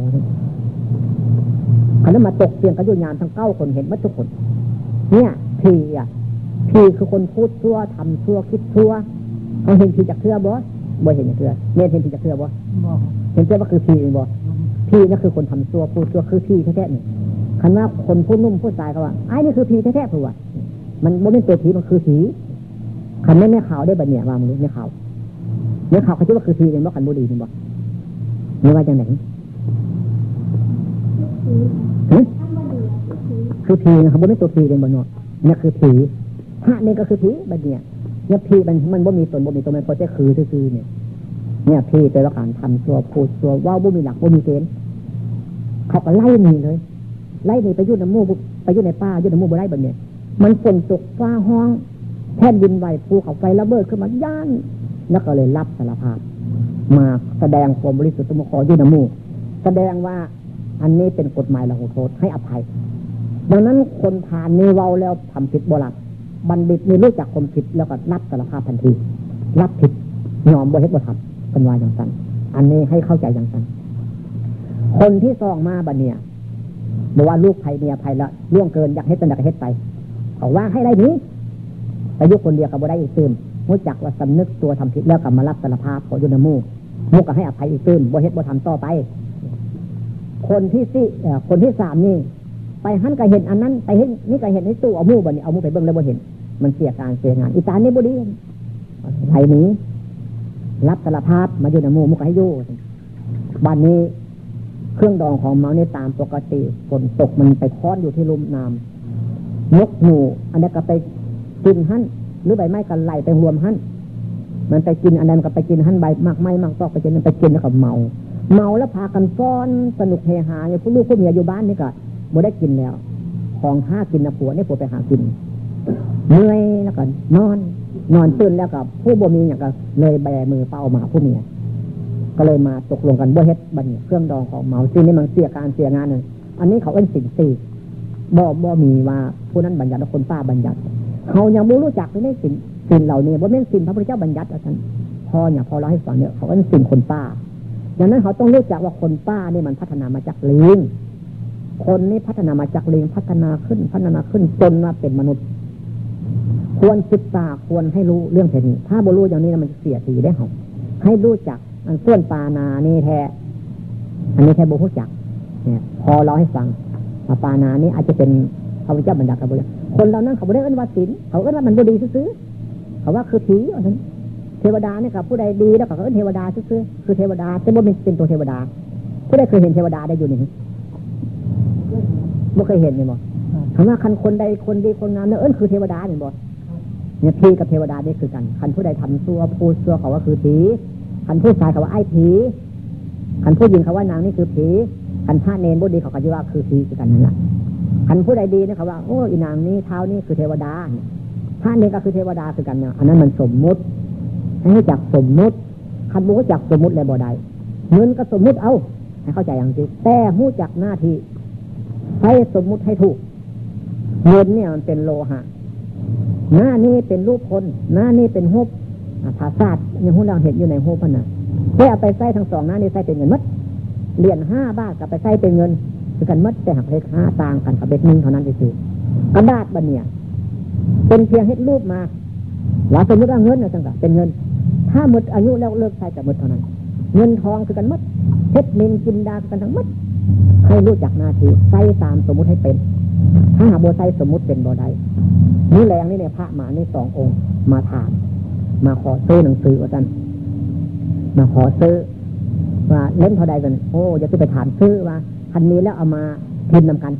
อันนั้นมาตกเตียงกันอยู่ยานทั้งเก้าคนเห็นมัดทุกคน เนี่ยพีอะพีคือคนพูดชั่วทำชั่วคิดชั่วเขาเห็นพีจากเทือบ่บ่เห็นจากเทือเนี่ยเห็นพีจากเทือบ่เห็นเทือว่าคือพีบ่พีนั่นคือคนทำชั่วพูดชั่วคือพีแท้ๆนี่คันว่าคนพูดนุ่มพูดตายเขาว่าไอ้นี่คือพีแท้ๆคือว่ามันบ่เป็นตัวผีมันคือผีคันไม่แม่ข่าวได้บัเนี่ยว่ามึงไม่ข่าวเนื้อข่าวเขาคิดว่าคือพีเป็นว่าคันบุรีนี่บ่ ไม่ว่าจังไหนคือผีนะครับบนไม่ตัวผีเป็นบนเนาะนี่คือผีพระนี่ก็คือผีบัดเนี่ยเนี่ยผีมันมันบ่มีตนบ่มีตัวมันพอจะคือซื่อเนี่ย เนี่ยผีเป็นละการทำตัวพูดตัวว่าบ่มีหลักบ่มีเกณฑ์เขาก็ไล่หนีเลย ไล่หนีไปยุ่งน้ำมูไปยุ่งในป่ายุ่งน้ำมูบ่ได้แบบเนี้ยมันฝนตกฟ้าห้องแผ่นดินไหวภูเขาไฟระเบิดขึ้นมาย่านแล้วก็เลยรับสารภาพ มาแสดงความบริสุทธิ์ตมขอยุ่งน้ำมูแสดงว่าอันนี้เป็นกฎหมายละหุโทษให้อภัย ดังนั้นคนผ่านนี้เว้าแล้วทำผิดโบราณบัณฑิตมีรู้จักคนผิดแล้วก็รับสารภาพทันที รับผิดยอมบ่เฮ็ดบ่ทำเป็นวายอย่างสั้นอันนี้ให้เข้าใจอย่างสั้นคนที่ซองมาบัเนี่ยบอกว่าลูกภัยเมียภัยละล่วงเกินอยากเฮ็ดเป็นอยากเฮ็ดไปเอาว่าให้ไรนี้ไปยุคนเดียวกับบ่ได้อีกตื่นรู้จักว่าสำนึกตัวทำผิดแล้วกลับมารับสารภาพขอยุนมู มุกก็ให้อภัยอีกตื่นบ่เฮ็ดบ่ทำต่อไป คนที่สี่คนที่สามนี่ ไปหันก็เห็นอันนั้น ไปเห็นนี่ก็เห็นในตู้เอามูบ่นี่เอามูไปเบิ้งแล้วบ่เห็น มันเสียการเสียงานอีตานี่บุดีไทยนี้ รับสารภาพมาอยู่ในมูมุกให้ยู่บ้านนี้เครื่องดองของเมาเนี่ยตามปกติฝนตกมันไปค้อนอยู่ที่ลุ่มน้ำนกหนูอันนี้ก็ไปกินหั่นหรือใบไม้กันไหลไปรวมหั่น มันไปกินอันนั้นก็ไปกินหั่นใบมากไม้มากตอกไปกินไปกินแล้วก็เมา เมาแล้วพากันฟ้อนสนุกเฮฮาเนี่ยผู้ลูกผู้เมียอยู่บ้านนี่ก็บ่ได้กินแล้ว ของห้ากินนะผัวนี่ผัวไปหากินเมื่อยแล้วก็นอน นอนตื่นแล้วกับผู้บ่มีอย่างก็เลยแบมือเป้ามาผู้เมียก็เลยมาตกลงกันบ่เฮ็ดบันเครื่องดองของเมาสิ่งนี้มันเสียการเสียงานเลยอันนี้เขาเป็นสิ่งตีบ่บ่มีว่าผู้นั้นบัญญัติคนป้าบัญญัติเขายังไม่รู้จักไม่ได้สิ่ สิ่งเหล่านี้บ่เป็นสิ่งพระพุทธเจ้าบัญญัติอาจารย์พ่อเนี่ยพอเราให้ฟังเนี่ยเขาก็เป็นสิ่งคนป้าดังนั้นเขาต้องรู้จักว่าคนป้านี่มันพัฒนามาจากลิงคนนี้พัฒนามาจากลิงพัฒนาขึ้นพัฒนาขึ้นจนมาเป็นมนุษย์ ควรศึกษาควรให้รู้เรื่องเทนี้ ถ้าบ่รู้อย่างนี้มันเสียทีได้เขาให้รู้จักมันเสื่อนปานานี่แท้อันนี้แท้บุรู้จักเนี่ยพอเราให้ฟังปานานี้อาจจะเป็นพระพุทธเจ้าบรรดากับบุญคนเรานั่งเขาไม่ได้เอิ้นว่าศีลเขาเอิ้นว่ามันบุดีซื้อ เขาว่าคือผีอันนั้นเทวดาเนี่ยกับผู้ใดดีแล้วเขาเอิ้นเทวดาซื้อคือเทวดาแต่บ่เป็นเป็นตัวเทวดา ผู้ใดเคยเห็นเทวดาได้อยู่นี่บ่เคยเห็นเลยบ่คำว่าคันคนใดคนดีคนงามเนี่ยเอิ้นคือเทวดาเนี่ยบ่เนี่ยผีกับเทวดาได้คือกันคันผู้ใดทำซัวพูดซัวเขาว่าคือผีคันผู้ชายเขาว่าไอ้ผีคันผู้หญิงเขาว่านางนี่คือผีคันพระเนรบุดีเขาก็จะว่าคือผีคือกันนั่นแหละคันผู้ใดดีเนี่ยเขาว่าโอ้อีนางนี้เท้านี่คือเทวดา พระเนรก็คือเทวดาคือกันเนี่ยอันนั้นมันสมมุติ ให้จักสมมุติคันบูจักสมมุติเลยบ่ได้เงินก็สมมุติเอา ให้เข้าใจอย่างจริงแต่หู้จักหน้าที่ให้สมมุติให้ถูกเงินเนี่ยมันเป็นโลหะ หน้านี้เป็นรูปคน หน้านี้เป็นหุบภาษาอย่างหูเราเห็นอยู่ในหุบพนะแค่เอาไปใส่ทั้งสองหน้านี้ใส่เป็นเงินมัดเหรียญห้าบาทกับไปใส่เป็นเงินคือกันมัดแต่หักเลขห้าต่างกันกับเบ็ดหนึ่งเท่านั้นเองกระดาษบันเนี่ย เป็นเพียงเฮ็ดรูปมาหลาสมมติว่าเงินนะจังกะเป็นเงิน ถ้าหมดอายุแล้วเลิกใช้กับหมดเท่านั้น เงินทองคือกันมัดเพชรนินกินดากันทั้งมัดให้รู้จักหน้าที่ใส่ตามสมมุติให้เป็น ถ้าหาโบใส่สมมุติเป็นบ่ได้นี่แรงนี่เนี่ยพระมานี่สององค์ มาถาม มาขอซื้อหนังสือว่าจันมาขอซื้อว่าเล่นเท่าใดกัน โอ้จะไปถามซื้อว่าคันนี้แล้วเอามาพิมพ์นำกัน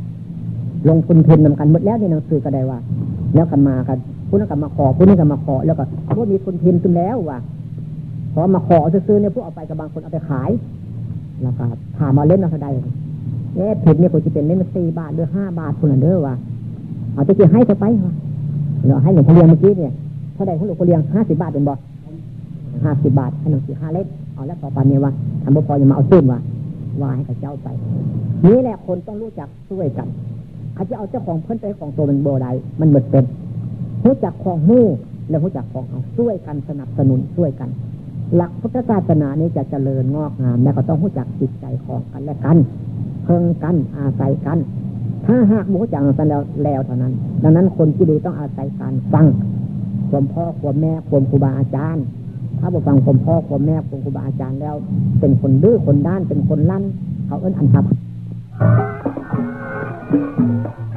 ลงทุนพิมพ์นำกันหมดแล้วในหนังสือก็ได้ว่า แล้วกันมากันผู้นั้นก็มาขอผู้นี้ก็มาขอ แล้วก็พวกมีคนพิมพ์ขึ้นแล้วว่าพอมาขอซื้อเนี่ยพวกเอาไปกับบางคนเอาไปขาย แล้วก็ถามมาเล่นเอาเท่าใดเนี่ยผิดเนี่ยควรจะเป็นเล่นมาสี่บาทหรือห้าบาทคนละเด้อว่าเอาจะกี่ให้เธอไปวะเราให้หลวงพ่อเลี้ยงเมื่อกี้เนี่ยเท่าใดของหลวงพ่อเลี้ยงห้าสิบบาทเป็นบ่ห้าสิบบาทให้หนังสือห้าเล่มเอาแล้วต่อไปเนี่ยว่าทำบ่พออย่ามาเอาซื้อว่าว่าให้กับเจ้าไป นี่แหละคนต้องรู้จักช่วยกัน อาจจะเอาเจ้าของเพิ่นไปของตัวมันโบได้มันหมดเป็นรู้จักของมู่แล้วรู้จักของเอาช่วยกันสนับสนุนช่วยกัน หลักพุทธศาสนานี้จะเจริญงอกงามแล้ก็ต้องรู้จักจิตใจของกันและกันเพิ่งกันอาศัยกัน ถ้าหากมูจังสันแล้วแล้วเท่านั้น ดังนั้นคนที่ดีต้องอาศัยการฟังความพ่อความแม่ความครูบาอาจารย์ ถ้าบอฟังความพ่อความแม่ความครูบาอาจารย์แล้ว เป็นคนดื้อคนด้านเป็นคนลั่น เขาเอิ้นอันทับ Thank you.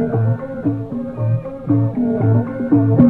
Thank you.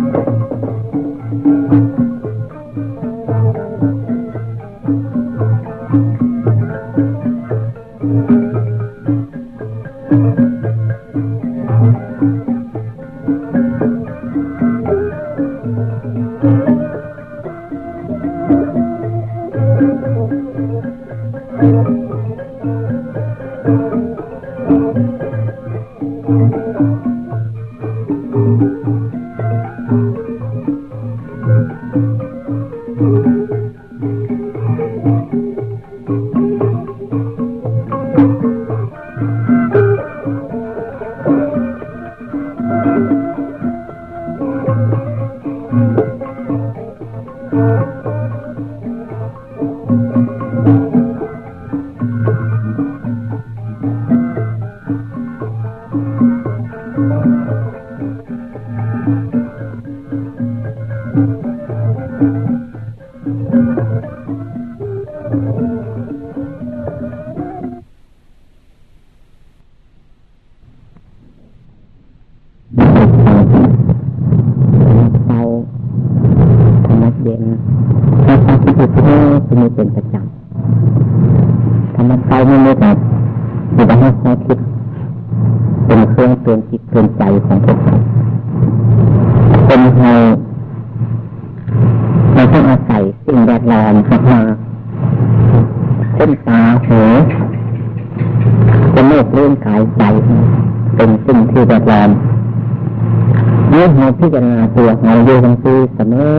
เราอยู่ทั้งปีเสมอ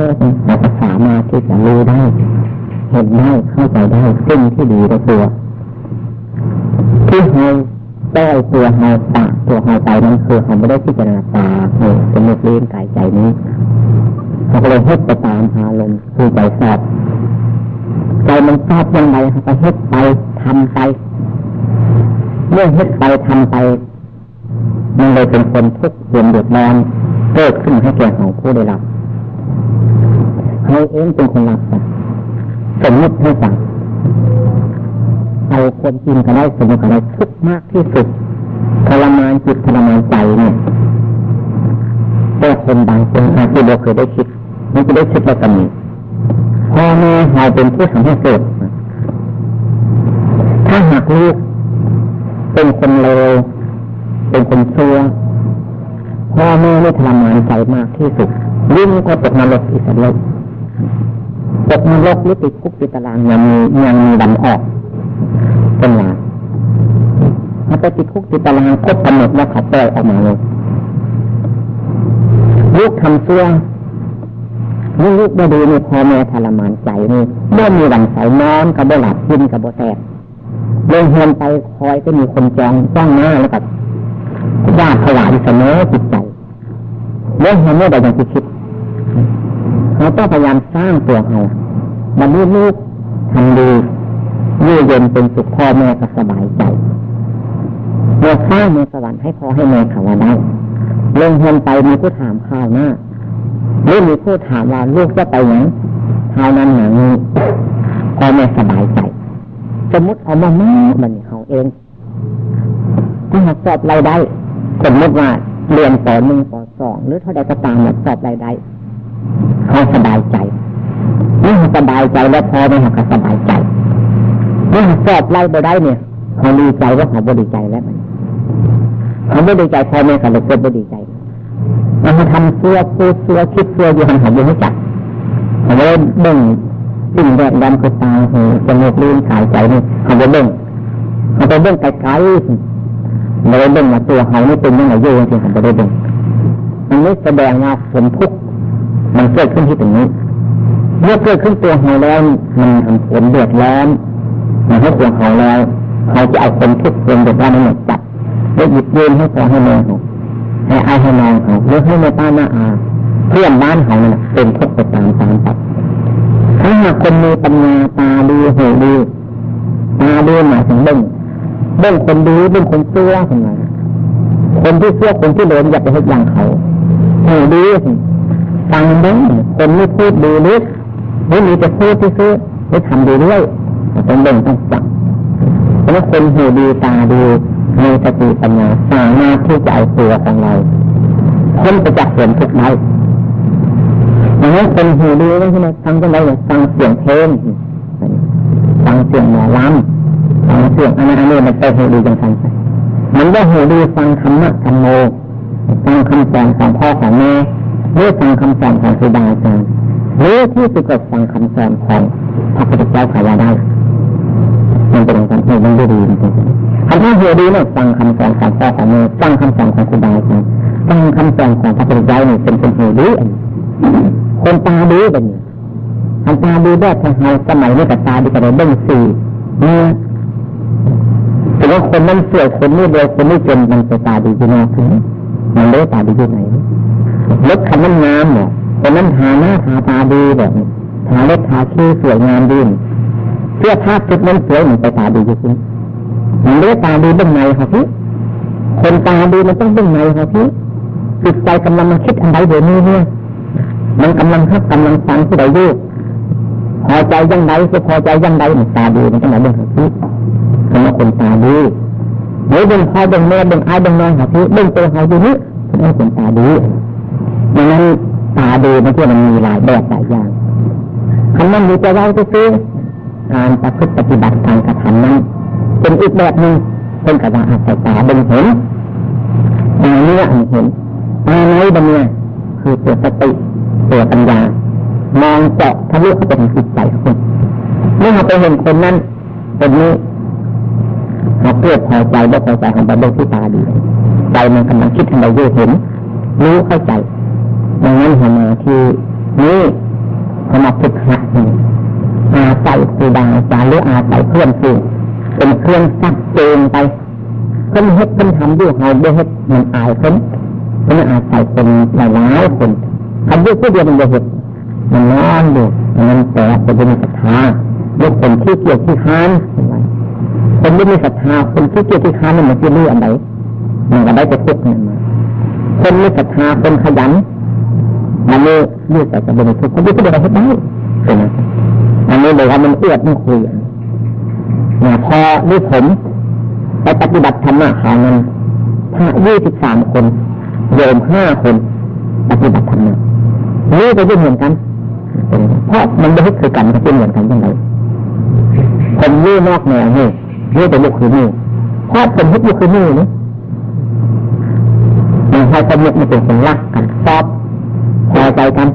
เราจะสามารถที่จะรู้ได้เห็นได้เข้าใจได้สิ่งที่ดีในตัว ที่เราต้อยตัวเราตาตัวเราใจนั้นคือเราไม่ได้พิจารณาตาหูจมูกเลื่อนกายใจนี้เขาก็เลยเฮ็ดไปตามอารมณ์คือใจสอบใจมันชอบยังไงเขาก็เฮ็ดไปทำไปเมื่อเฮ็ดไปทำไปมันเลยเป็นคนทุกข์เดือดร้อน เกิดขึ้นให้แก่ของผู้ได้รับเขาเองเป็นคนรับสมมติให้ฟังเอาคนจริงก็ได้สมมติก็ได้ทุกมากที่สุดทรมานจิตทรมานใจเนี่ยแต่คนบางคนอาจจะเคยได้คิดมันจะได้คิดแล้วกันนี้พ่อแม่เราเป็นผู้ทำให้เกิด ถ้าหากลูกเป็นคนเลวเป็นคนชั่ว พ่อแม่ไม่ทรมานใจมากที่สุดยิ่งก็ตกนรกอีกแล้วตกนรกหรือติดคุกติดตารางยังมียังมีดันออกเป็นหลาถ้าไปติดคุกติดตารางครบกำหนดแล้วขับปล่อยออกมาเลยลูกทำชั่วนี่ลูกไม่ดีนี่พ่อแม่ทรมานใจนี่เมื่อมีวันใสนอนกับบ่หลับกินกับบ่แสบเรื่องเฮียนไปคอยก็มีคนจองจ้องหน้าแล้วกับ ญาติถวายเสมอจิตใจเรื่องเฮียนไม่ได้อย่างที่คิดเราต้องพยายามสร้างตัวเราบรรลุลูกทำดียืดเย็นเป็นสุขพ่อแม่ก็สบายใจเมื่อสร้างในสวรรค์ให้พ่อให้แม่เขาว่าได้เรื่องเฮียนไปมีผู้ถามข้าวหน้าหรือมีผู้ถามว่าลูกจะไปไหนเท่านั้นหนังพ่อแม่สบายใจ สมมติเอามาแม่มันเขาเอง ถ้าหากสอบรายได้สมมติว่าเรียนปหนึ่งปสองหรือเท่าใดก็ตามสอบรายได้เขาสบายใจเมื่อสบายใจแล้วพอไม่หักสบายใจเมื่อสอบรายได้เนี่ยเขาดีใจว่าเขาบดีใจแล้วมันเขาไม่ดีใจพอแม่เขาเลยเกิดบดีใจมันทำเสื้อพูดเสื้อคิดเสื้ออยู่หันหันอยู่ให้จับเขาเลยเบ่งสิ่งแวดล้อมคือตาหูจมูกลิ้นกายใจนี่เขาไปเบ่งเขาไปเบ่งไกลๆ ไม่ได้เบ่งมาตัวเขานี่เป็นยังไงอยู่ที่เขาไปได้เบ่งมันไม่แสดงว่าผลทุกข์มันเกิดขึ้นที่ตรงนี้ เมื่อเกิดขึ้นตัวเขาแล้วมันทำผลเดือดร้อนมันให้ตัวเขาแล้วเขาจะเอาคนทุกข์คนเดือดร้อนนั้นจับแล้วหยิบยืนให้พอให้แม่เขาให้อาให้นองเขาหรือให้แม่ป้าหน้าอาเพื่อนบ้านเขาเนี่ยเป็นทุกข์ไปตามตามตัดถ้าหากคนมีปัญญาตาดีหูดีตาดีหมายถึงเบ้ง เบ้งคนดีเบ้งคนเสื้อคนไหนคนที่เสื้อคนที่เลนอย่าไปให้ยังเขาหูดีฟังเบ้งคนไม่พูดดีลึกไม่มีแต่พูดที่ซื้อไม่ทำดีด้วยต้องเบ้งต้องฟังเพราะคนหูดีตาดีมีสติปัญญาสามารถที่จะเอาตัวของเราพ้นไปจากเห็นทุกได้ดังนั้นคนหูดีไม่ใช่ไหมฟังก็ได้ฟังเสียงเพลงฟังเสียงหมอลำ ฟังเสียงอันนั้นอันนี้มันเป็นหูดีจังทันมันว่าหูดีฟังธรรมะธรรมโมฟังคำสอนของพ่อของแม่หรือฟังคำสอนของครูบาอาจารย์หรือที่สุดก็ฟังคำสอนของพระพุทธเจ้าขายาได้มันเป็นการที่มันดีจริงคำว่าหัวดีเนี่ยฟังคำสอนของพ่อของแม่ฟังคำสอนของครูบาอาจารย์ฟังคำสอนของพระพุทธเจ้าเนี่ยเป็นคนหัวดีคนตาดีแบบนี้คนตาดีแบบทางเราสมัยนี้กับตาดีกับเราเบ้งสี่เนี่ย ว่าคนนั้นเสวยคนนี้เดียวคนนี้จนมันไปตาดีอยู่นอกถึงมันเลือตาดีอยู่ไหนเล็กคำนั้นงามเนี่ยคนนั้นทาหน้าทาตาดีแบบทาเล็บทาคิ้วสวยงามดีเสื้อผ้าชุดนั้นสวยเหมือนไปตาดีอยู่จริงมันเลือตาดีเบื้องในครับพี่คนตาดีมันต้องเบื้องในครับพี่จิตใจกำลังมาคิดอะไรเดี๋ยวนี้เนี่ยมันกำลังฮับกำลังฟังที่ใดอยู่พอใจยังไงก็พอใจยังไงมันตาดีมันจะไหนเบื้องหัพี่ ว่าคนตาดีเดี๋ยวเบื้องพ่อเบื้องแม่เบื้องอ้าเบื้องน้องหัพี่เบื้องตัวเขาอยู่นี่ไม่คนตาดีดังนั้นตาดีมันที่มันมีหลายแบบหลายอย่างคำนั้นมีจะเล่าก็คือการประพฤติปฏิบัติทางกระทำนั้นเป็นอีกแบบหนึ่งเป็นกระดาษสายตาเป็นเห็นตาเนื้อเห็นตาในบันเนี่ยคือตัวสติตัวปัญญามองเจาะทะลุเข้าไปในจิตใจคนเมื่อเราไปเห็นคนนั้นเป็นนี้ เราเพื่อพอใจบ่พอใจของเราดูที่ตาดีใจมันกำลังคิดทำไมยูเห็นรู้เข้าใจดังนั้นหัมาที่นี่สมาฝึกหัดอาศัยครูบาอาจารย์หรืออาศัยเพื่อนฝูงเป็นเครื่องซักเจงไปเพิ่นเฮ็ดเพิ่นทำด้วยเฮาด้วยเฮ็ดมันอายเพิ่นเพิ่นอาศัยคนหลายหลายคนทำด้วยผู้เดียวมันจะเห็ดมันนอนอยู่มันแต่จะเป็นศรัทธายกคนที่เกี่ยวที่ค้าน คนไม่มีศรัทธาคนที่เกี่ยวที่ค้านมันจะเรื่องอะไรมันก็ได้จะทุกข์เนี่ยมาคนมีศรัทธาคนขยันมันเรื่องแต่จะเป็นทุกข์คนที่ผู้เดียวเห็ดได้ใช่ไหมอันนี้เลยว่ามันเอื้อมันคุยเนี่ยพอนี่ผมไปปฏิบัติธรรมะหาเงินพระยี่สิบสามคนโยมห้าคนปฏิบัติธรรมะนี่จะยิ่งเหมือนกันเพราะมันไม่ใช่คือกันจะเป็นเหมือนกันยังไงผมยี่นอกแนวนี่ นี่เป็นลูกคือนี่เพราะผมยึดลูกคือนี่นี่มันให้คนยึดมันเป็นคนรักษณ์กันชอบพอใจกัน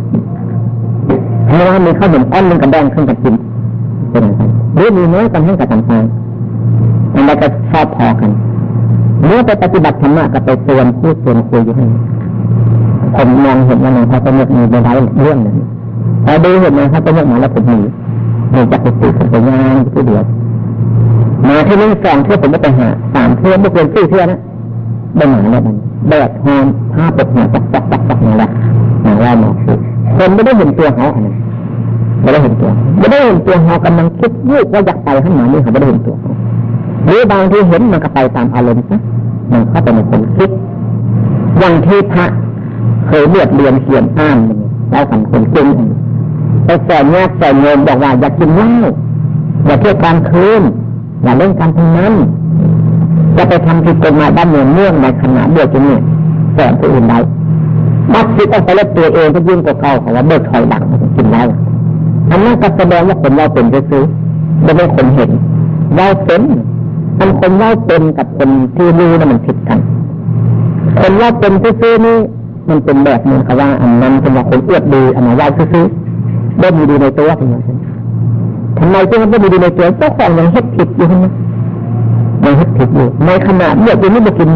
เพราะว่ามีข้าวเหนียวอ้อนนึงกับแดงขึ้นกับกินเป็นหรือมีเนื้อกันให้กับต่างๆมันก็ชอบพอกันเมื่อไปปฏิบัติธรรมะก็ไปเตือนพูดเตือนคุยอยู่ให้ผมมองเห็นว่าหลวงพ่อจะเลือกมีไปได้เรื่องนั้นพอดูเห็นหมครับจะเลือกมาแล้วผมมีมีจักรติดไปงานผู้เดียว มาที่นี่สองเที่ยวผมไม่ไปหาสามเที่ยวไม่เกินสี่เที่ยวนะได้หมาแล้วมันแดดหอมผ้าปกหัวจักจักจักจักนี่แหละหมาว่าหมอคือคนไม่ได้เห็นตัวเขาอันนั้นไม่ได้เห็นตัวไม่ได้เห็นตัวเขากำลังคิดยุกว่าอยากไปข้างหน้านี่เขาไม่ได้เห็นตัวเขาหรือบางทีเห็นมันก็ไปตามอารมณ์นะมันเข้าไปในคนคิดอย่างที่พระเคยเลือดเรียนเขียนอ่านแล้วสังคนเก่งไปแส่แง่แส่เงินบอกว่าอยากกินเหล้าอยากเที่ยวกลางคืน อย่าเล่นการพนันจะไปทำผิดกฎหมายบ้านเมืองเนื่องในขณะเดียวกันนี่แสนผู้อื่นได้บัดคิดเอาไปแล้วตัวเองก็ยิ่งกว่าเก่าของว่าเบิกถอยหลังกินแล้วอันนั้นก็แสดงว่าคนเราเป็นซื้อไม่ได้คนเห็นเราเป็นอันคนเราเป็นกับคนที่รู้นั่นมันผิดกัน คนเราเป็นซื้อนี่มันเป็นแบบนึงครับว่าอันนั้นเป็นว่าคนเอื้อดีอันนั้นว่าซื้อได้มดีในตัวถึงอย่างนั้น ทำไมจึงไม่ดีในตัวเจ้าของยังเฮ็ดผิดอยู่นะยังเฮ็ดผิดอยู่ ในขณะเลือดยังไม่ได้กิน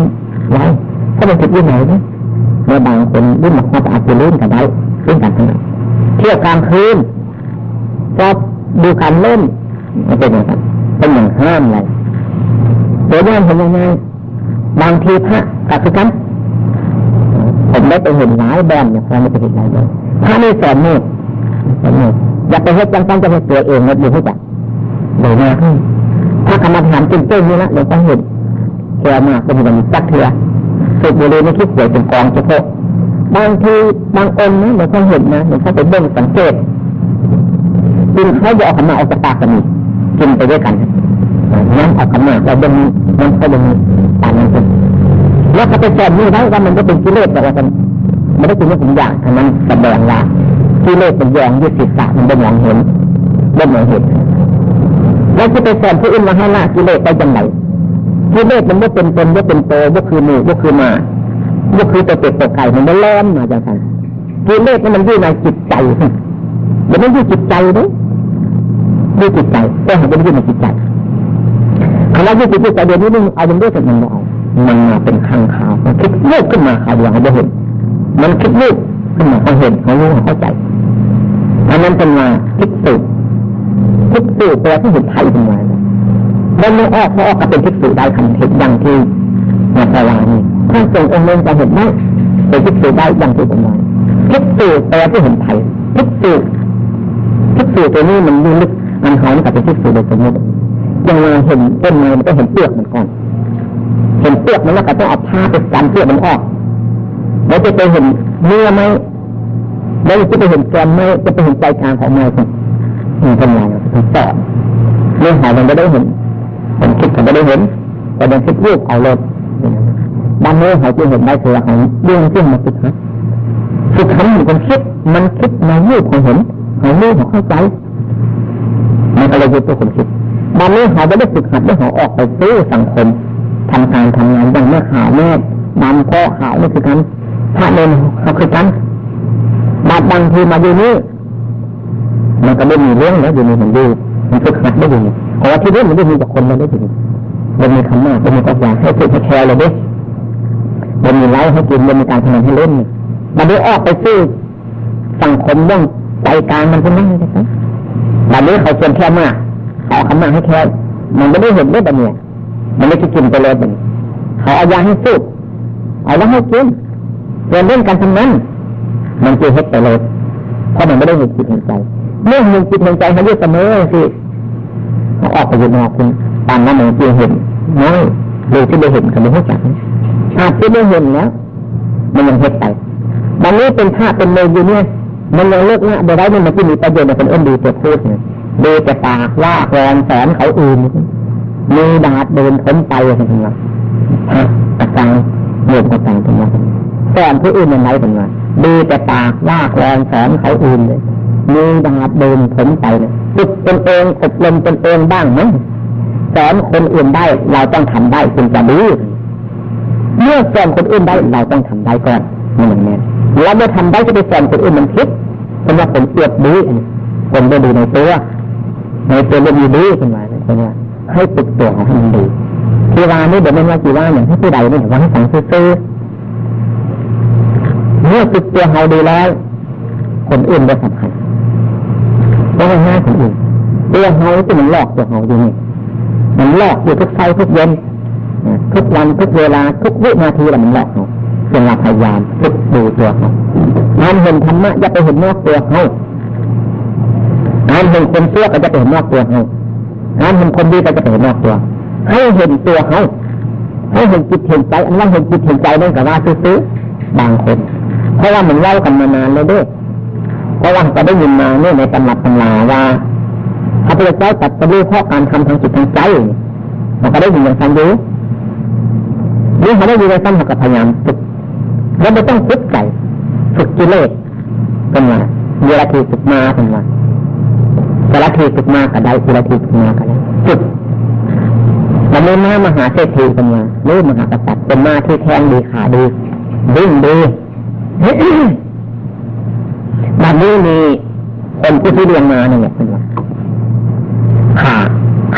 ไรถ้ามันผิดอยู่ไหนเนี่ยบางคนรุ่นหมักมาอาจจะเล่นกันได้เล่นกันทั้งนั้นเที่ยวกลางคืนก็ดูการเล่นมันเป็นอย่างนั้นเป็นอย่างห้ามเลยเดี๋ยวนี้เห็นยังไงบางทีพระกับทุกันผมได้ไปเห็นหลายแบรนเนี่ยพระไม่ไปเห็นหลายแบรนด์พระไม่สอนเมตสอนเมต อย่าไปเฮ็ดจังจังจะเป็นตัวเองนะอยู่ที่จักเดี๋ยวนี้ถ้ากรรมฐานจริงๆนี่นะเดี๋ยวต้องเห็นเชื่มากเป็นแบบสักเถื่อสุดบุรีไม่คิดเสียเป็นกองเฉพาะบางทีบางองค์นะเดี๋ยวเขาเห็นนะเดี๋ยวเขาไปเบิ่งสังเกตกินเขาจะเออกมาออกจากปากกันนี่กินไปด้วยกันนั่นออกมาเราเบิ่งมันเขาเบิ่งต่างกันแล้วเขาไปแจมนี่ได้ว่ามันก็เป็นกิเลสแต่ว่ามันไม่ได้เป็นเรื่องอย่างทั้งนั้นแสดงว่า กิเลสเป็นแยงยึดศีรษะมันเป็นมองเห็นเป็นมองเห็นแล้วจะไปแสนผู้อื่นมาให้ละกิเลสไปจังไหนกิเลสมันไม่เป็นตนไม่เป็นโตไม่คือมือไม่คือมาไม่คือตัวเป็ดตัวไก่มันม่แล่นมาจากไหนกิเลสมันอยู่ในจิตใจมันไม่อยู่จิตใจด้วยอยู่จิตใจแต่หาไม่ได้อยู่ในจิตใจคำว่าอยู่จิตใจเดี๋ยวนี้นึงเอามันด้วยแต่มันไม่เอามันมาเป็นข้างข่าวมันคิดลูกขึ้นมาข่าวเดียวเขาเห็นมันคิดลูก เขาเห็นเขารู้เขาเข้าใจอันนั้นเป็นมาคิดสูตรคิดสูตรตัวที่เห็นไทยเป็นมาแล้วไม่ออกเพราะออกก็เป็นคิดสูตรได้คำเทศอย่างที่มาตลานี่ถ้าส่งองค์เล่นจะเห็นได้เป็นคิดสูตรได้อย่างที่ผมว่าคิดสูตรตัวที่เห็นไทยคิดสูตรคิดสูตรตัวนี้มันลึกมันหอมกับเป็นคิดสูตรโดยสมมติยังไงเห็นต้นไม้มันก็เห็นเปลือกมันก่อนเห็นเปลือกมันแล้วก็ต้องเอาผ้าไปกันเปลือกมันออกแล้วจะไปเห็นเนื้อไหม แล้วจะไปเห็นแกนไหมจะไปเห็นใจกลางของไม้คนมันเป็นยังไงสอนเรื่องหายมันไม่ได้เห็นผมคิดผมไม่ได้เห็น แต่เป็นคิดรูปเอาเลยบางเรื่องหายจะเห็นได้คือของเรื่องที่มันฝึกหัดฝึกหัดมันคนคิดมันคิดในรูปของเห็นของรูปของเข้าใจมันอะไรยึดตัวคนคิดบันนี้เขาไม่ได้ฝึกหัดไม่เขาออกไปสู้สังคมทำการทำงานอย่างเมื่อข่าแม่ดำพ่อข่าวนี่คือกันพระเนนเขาคือกัน บาดบางทีมาอยู่นี่มันก็ไม่มีเรื่องแล้วอยู่นี่มันดูมันฝึกหัดไม่ดีเพราะว่าที่นี่มันไม่มีกับคนมันได้ดีมันมีคำมากมันมีกอยางให้ฝึกให้แคร์เลยดิมันมีไล่ให้กินมันมีการทำงานให้เล่นมันได้ออกไปซื้อสังคมเรื่องใจกลางมันก็ไม่ได้ครับแบบนี้เขาเชิญแค่มากเขาคำมาให้แค่มันไม่ได้เห็นได้แบบนี้มันไม่ได้กินไปเลยเป็นเขาเอายาให้สูบเอาแล้วให้กินเรียนเล่นการทำนั้น มันจะเฮ็ดไปเลยเพราะมันไม่ได้เห็นจิตเห็นใจเมื่อเห็นจิตเห็นใจเขาเรียกเสมอสิออกไปอยู่นอกคุณตามนั้นมันจะเห็นน้อยหรือที่ได้เห็นกับไม่รู้จักอาจจะได้เห็นแล้วมันยังเฮ็ดไปบางนี้เป็นภาพเป็นเลยอยู่เนี่ยมันยังเลิกละเดี๋ยวได้มันมันจะมีประโยชน์ในคนเอื้นดีแต่พูดเนี่ยดูแต่ปากว่าแรงแสนเขาอื่นมีดาดเดินพ้นไปอะไรทั้งนั้นตะกังเหยียบตะกังทั้งนั้นแสนผู้อื่นมันไรเป็นไง ดูแต่ปากว่าแรงแสนเขาอื่นเลยมีดาดเดินพ้นไปเนี่ยฝึกตนเองอบรมตนเองบ้างไหมสอนคนอื่นได้เราต้องทำได้จึงจะดีเมื่อสอนคนอื่นได้เราต้องทำได้ก่อนนี่เหมือนกันเราไม่อทำได้จะไปสอนคนอื่นมันคิดเพราะว่าผมเกียบดีคนไม่ดีในตัวในตัวไม่ดีดีเป็นไงเป็นไงให้ฝึกตัวของให้มันดีที่ว่านี่เดี๋ยวมันว่ากี่ว่าอย่างที่ผู้ใดนี่ว่าให้สังซื้อ เมื่อฝึกตัวเราดีแล้ว คนอื่นก็สำคัญต้องไม่ง่ายคนอื่นตัวเราที่มันหลอกตัวเราอยู่นี่มันหลอกอยู่ทุกไฟทุกเย็นทุกวันทุกเวลาทุกวินาทีมันหลอกเราจงเราพยายามฝึกดูตัวเขางานเห็นธรรมะอย่าไปเห็นนอกตัวเขางานเห็นคนเชื่อก็จะไปเห็นนอกตัวเขางานเห็นคนดีก็จะไปเห็นนอกตัว ให้เห็นตัวเขาให้เห็นจิตเห็นใจอันว่าเห็นจิตเห็นใจนั่นกับว่าซื้อบางคน เพราะว่ามันเล่ากันมานานแล้วด้วยเพราะว่าจะได้ยินมาเนี่ยในตำรับตำราว่าพระพุทธเจ้าตัดสรู้เพราะการทำทางจิตทางใจมันก็ได้ยินอย่างนั้นอยู่นี่เขาได้ยินในสั้นเขาก็พยายามฝึกแล้วไม่ต้องฝึกใจฝึกกิเลสกันมาเวลาทีฝึกมาเป็นว่าเวลาทีฝึกมาก็ได้เวลาทีฝึกมาก็ได้ฝึกมันไม่มามหาเศรษฐีกันมาหรือมหากษัตริย์เป็นมาที่แข็งดีขาดีดิ้นดี บบนี้มีคนผู้ที่เรียนมาเนี่ยเป็นว่าขา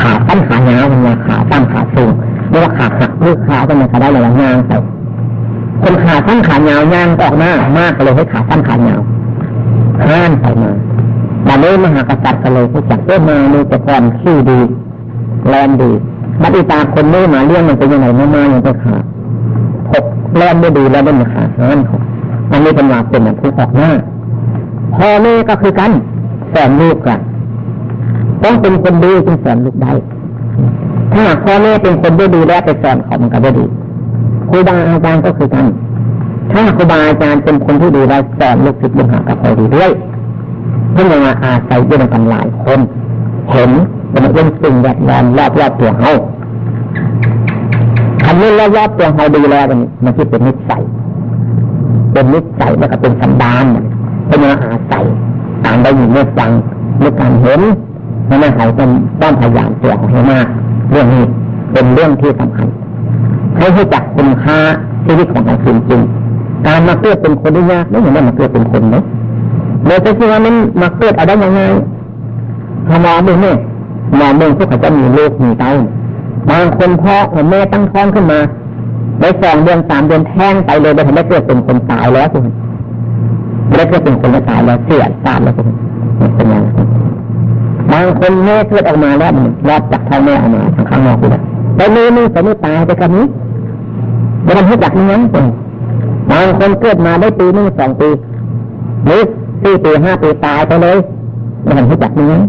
ขาตั้นขายาวเป็นว่าขาตั้นขาสูงเรียกว่าขาหักหรือขาเป็นมาก็ได้เลยงานใส่คนขาสั้นขายาวย่างออกหน้ามากเลยให้ขาสั้นขายาวห้านใส่มาบัดนี้มหากษัตริย์ก็เลยผู้จัดเอื้อมามีแต่ความขี้ดีแรงดีบัดอีตาคนนี้มาเลี้ยงมันเป็นยังไงมามาอย่างไปขาหกแรงไม่ดีแล้วไม่มีขาห้านเขา มันไม่เป็นว่าเป็นอย่างผู้ออกหน้าพ่อแม่ก็คือกันแสนลูกกัน ต้องเป็นคนดีจึงสอนลูกได้ ถ้าพ่อแม่เป็นคนดีแล้วไปสอนเขามันก็ไม่ดีครูบาอาจารย์ก็คือกัน ถ้าครูบาอาจารย์เป็นคนที่ดีแล้วสอนลูกศิษย์ลูกหากับเขาดีด้วยเพื่อมาอาศัยด้วยกันหลายคน เห็นเป็นเรื่องสิ่งแวดล้อมรอบรอบตัวเขาคำนี้รอบรอบตัวเขาดีแล้วมันที่เป็นนิสัย เป็นนิสัยแล้วก็เป็นสันดานเป็นมาอาศัยตามได้ยินเมื่อฟังเมื่อการเห็นนั่นเขาต้องต้องพยายามตัวให้มาก เรื่องนี้เป็นเรื่องที่สำคัญให้รู้จักคุณค่าชีวิตของเราจริงๆการมาเกิดเป็นคนได้ยากไม่เหมือนมาเกิดเป็นคนเนาะเลยจะคิดว่ามันมาเกิดอะไรยังไงพอมองดูเนี่ยมองดูพวกเขาจะมีลูกมีเต้าบางคนพ่อแม่ตั้งท้องขึ้นมา ได้สองเดือนสามเดือนแท้งไปเลยได้ทำได้เกิดเป็นคนตายแล้วคุณได้เกิดเป็นคนตายแล้วเสียตายแล้วคุณเป็นยังบางคนแม่เกิดออกมาแล้วรอดจากท้องแม่ออกมาทางข้างนอกเลยไปมือนึงแต่ไม่ตายไปกับนี้จะทำให้จักนี้ยังบางคนเกิดมาได้ปีนึงสองปีหรือสี่ปีห้าปีตายไปเลยจะทำให้จักนี้ยัง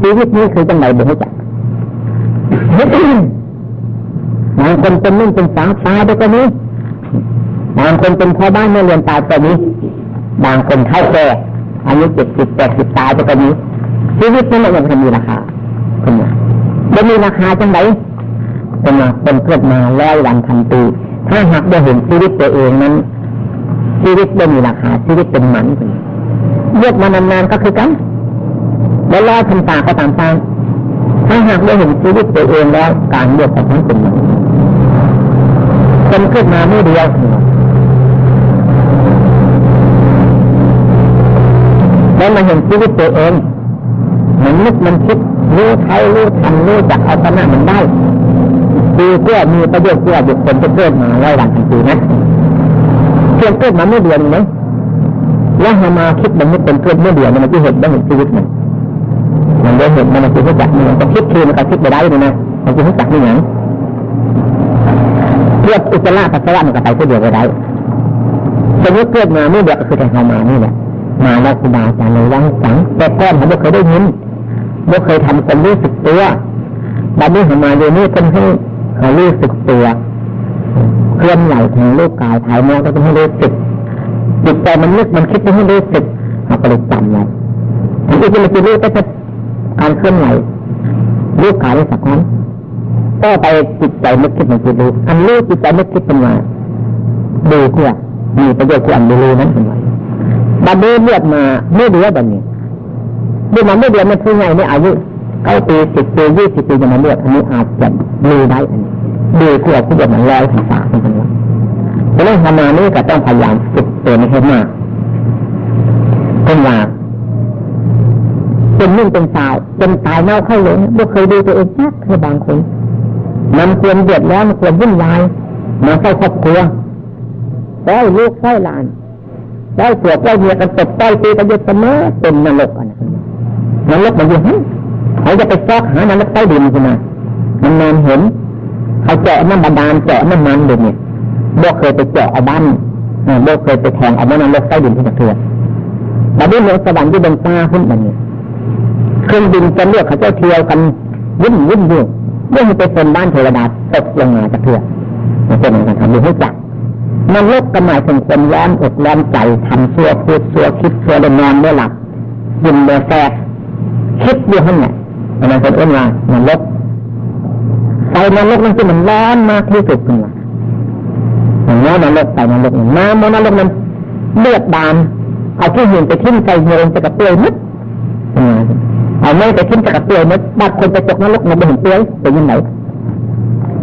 ชีวิตนี้คือจังไรบ่ให้จัก บางคนเป็นนุ่งเป็นสาวตายไปกับนี้บางคนเป็นพ่อบ้านไม่เรียนตายไปนี้บางคนเท่าแก่อายุเจ็ดสิบแปดสิบตายไปกับนี้ชีวิตนี้มันจะมีราคาคุณจะมีราคาจังไรเป็นมาเป็นเกิดมาร้อยวันพันปีถ้าหากได้เห็นชีวิตตัวเองนั้น ชีวิตได้มีราคาชีวิตเป็นหมันเลือกมานานๆก็คือกันแล้วรอทำตาก็ตามตาม ถ้าหากได้เห็นชีวิตตัวเองแล้ว การเลือกของทั้งเป็นอย่างคนขึ้นมาไม่เดียวแล้วมาเห็นชีวิตตัวเองมันนึกมันคิดรู้ใช้รู้ทำรู้จักเอาชนะมันได้ดีเพื่อมีประโยชน์เพื่อบุคคลจะเกิดมาไว้หลังทันทีนะเพียงเกิดมาไม่เดือนเลยแล้วหามาคิดมันไม่เป็นเกิดไม่เดือนมันจะเห็นได้เห็นชีวิตมัน มันเห็นมันจะรู้จักมันจะคิดคือมันก็คิดไปได้เลยนะมันจะรู้จักนี่อย่างเพื่ออุจจาระปัสสาวะมันก็ไปเพื่อเดียวไปได้สมมติเกิดมาไม่เดือนคือแต่เฮามานี่แหละมาแล้วครูบาอาจารย์เลยวังสังแต่ก้อนเขาไม่เคยได้ยินไม่เคยทำคนรู้สึกตัวบัดนี้เขามาอยู่นี่เป็นให้เขารู้สึกตัวเคลื่อนไหวทางรูปกายถ่ายมองก็ต้องให้รู้สึกจิตใจมันนึกมันคิดไม่ให้รู้สึกเขาก็เลยจำไว้อันนี้จะเป็นรู้ก็จะ การเคลื่อนไหวรูปกายได้สักครั้งก็ไปจิตใจนึกคิดมันจะรู้อันรู้จิตใจนึกคิดเป็นว่าดูเพื่อมีประโยชน์กว่าอันรู้นั้นเป็นไงบัดนี้เลือดมาไม่เดือดแบบนี้ดือดมาไม่เดือดมันคือไงเนี่อายุเก้าปีสิบปียี่สิบปีจะมาเลือดอันนี้อาจจะมีได้อันนี้ดีกว่าที่จะมันลอยถึงสาเป็นต้เราะนั้นทำมานี้ก็ต้องพยายามฝึกตัวนี้ให้มากเป็นว่า เป็นนุ่งเป็นสาว เป็นตายเน่าเข้าเลยไม่เคยดูตัวเองแค่คือบางคนมันควรเดือดร้อนควรวุ่นวายมาใส่ครอบครัวได้ลูกได้หลานได้ผัวได้เมียกันตบได้ตีกันยึดเสมอเป็นนรกอันนั้นนรกมันอยู่ให้เขาจะไปซอกหานรกใต้ดินใช่ไหมมันนอนเห็นเขาเจาะน้ำบาดาลเจาะน้ำมันเด็กเนี่ยโบเคยไปเจาะเอาบ้านโบเคยไปแทงเอาบ้านนรกใต้ดินที่ตะเกียบแต่ด้วยเมืองสวรรค์ที่บนฟ้าขึ้นแบบนี้ เครื่องบินจะเลือกเขาจ้าเที่ยวกันวุ่นวุ่นอยู่เมื่อไปเป็นบ้านเทวดาตกลงมาจะเถื่อมันเป็นอะไรทำให้จักมันลกก็หมายถึงคนร้อนอกร้อนใจทำชั่วพูดชั่วคิดชั่วเดินนอนไม่หลับยินเดือแสบคิดอยู่ข้างในอันนั้นเป็นอ้นว่ามันลกไฟนรกนั่นคือมันร้อนมากที่สุดขึ้นมาอย่างน้นรกไฟนรกน้ำมันนรกมันเลือดดานเอาที่หินไปทิ้งใจโยนจะกระเปื่อยมัด เอาไม่ไปทิ้งจะกเปื่อยมัดบางคนไปตกนรกมันไม่เห็นเปื่อยไปยังไหน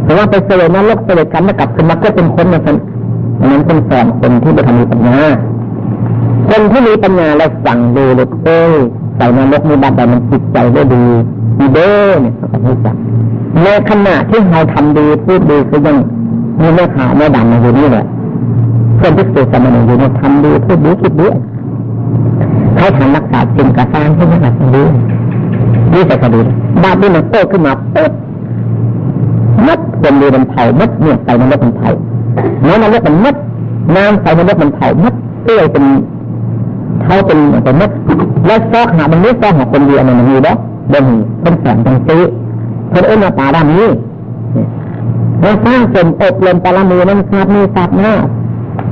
แต่ว่าไปเสวยนรกเสวยกันแล้วกลับขึ้นมาก็เป็นคนเหมือนกันนั้นเป็นสอนคนที่ไม่ทำมีปัญญาคนที่มีปัญญาแล้วสั่งดูเลยเอ้ยใส่นรกมีบัตรแต่มันจิตใจได้ดีดีเด้เนี่ยเขาก็รู้จักในขณะที่เราทำดีพูดดีคือยังมีเมื่อขาเมื่อดำมาอยู่นี่แหละเพื่อนที่สุดสมณอยู่ในทำดีพูดดีคิดดีให้ทำรักษาจริงกระซ้างที่นักดี นี่ใส่กดีบาปนี่มันโตขึ้นมาปุ๊บมัดคนดีมันเผามัดเนี่ยใส่นรกมันเผาน้ำมันเลือกมันมัดน้ำใส่มันเลือกมันเผามัดเตื้อยเป็นเท่าเป็นเป็นมัดแล้วซอกหามันไม่ซอกหาคนดีอันนั้นมันมีบ่บ่มีเป็นแสงตังซีคนเอ็นมาตาด้านนี้เราสร้างเป็นอบรมปรมีนั้นขาดมีขาดหน้า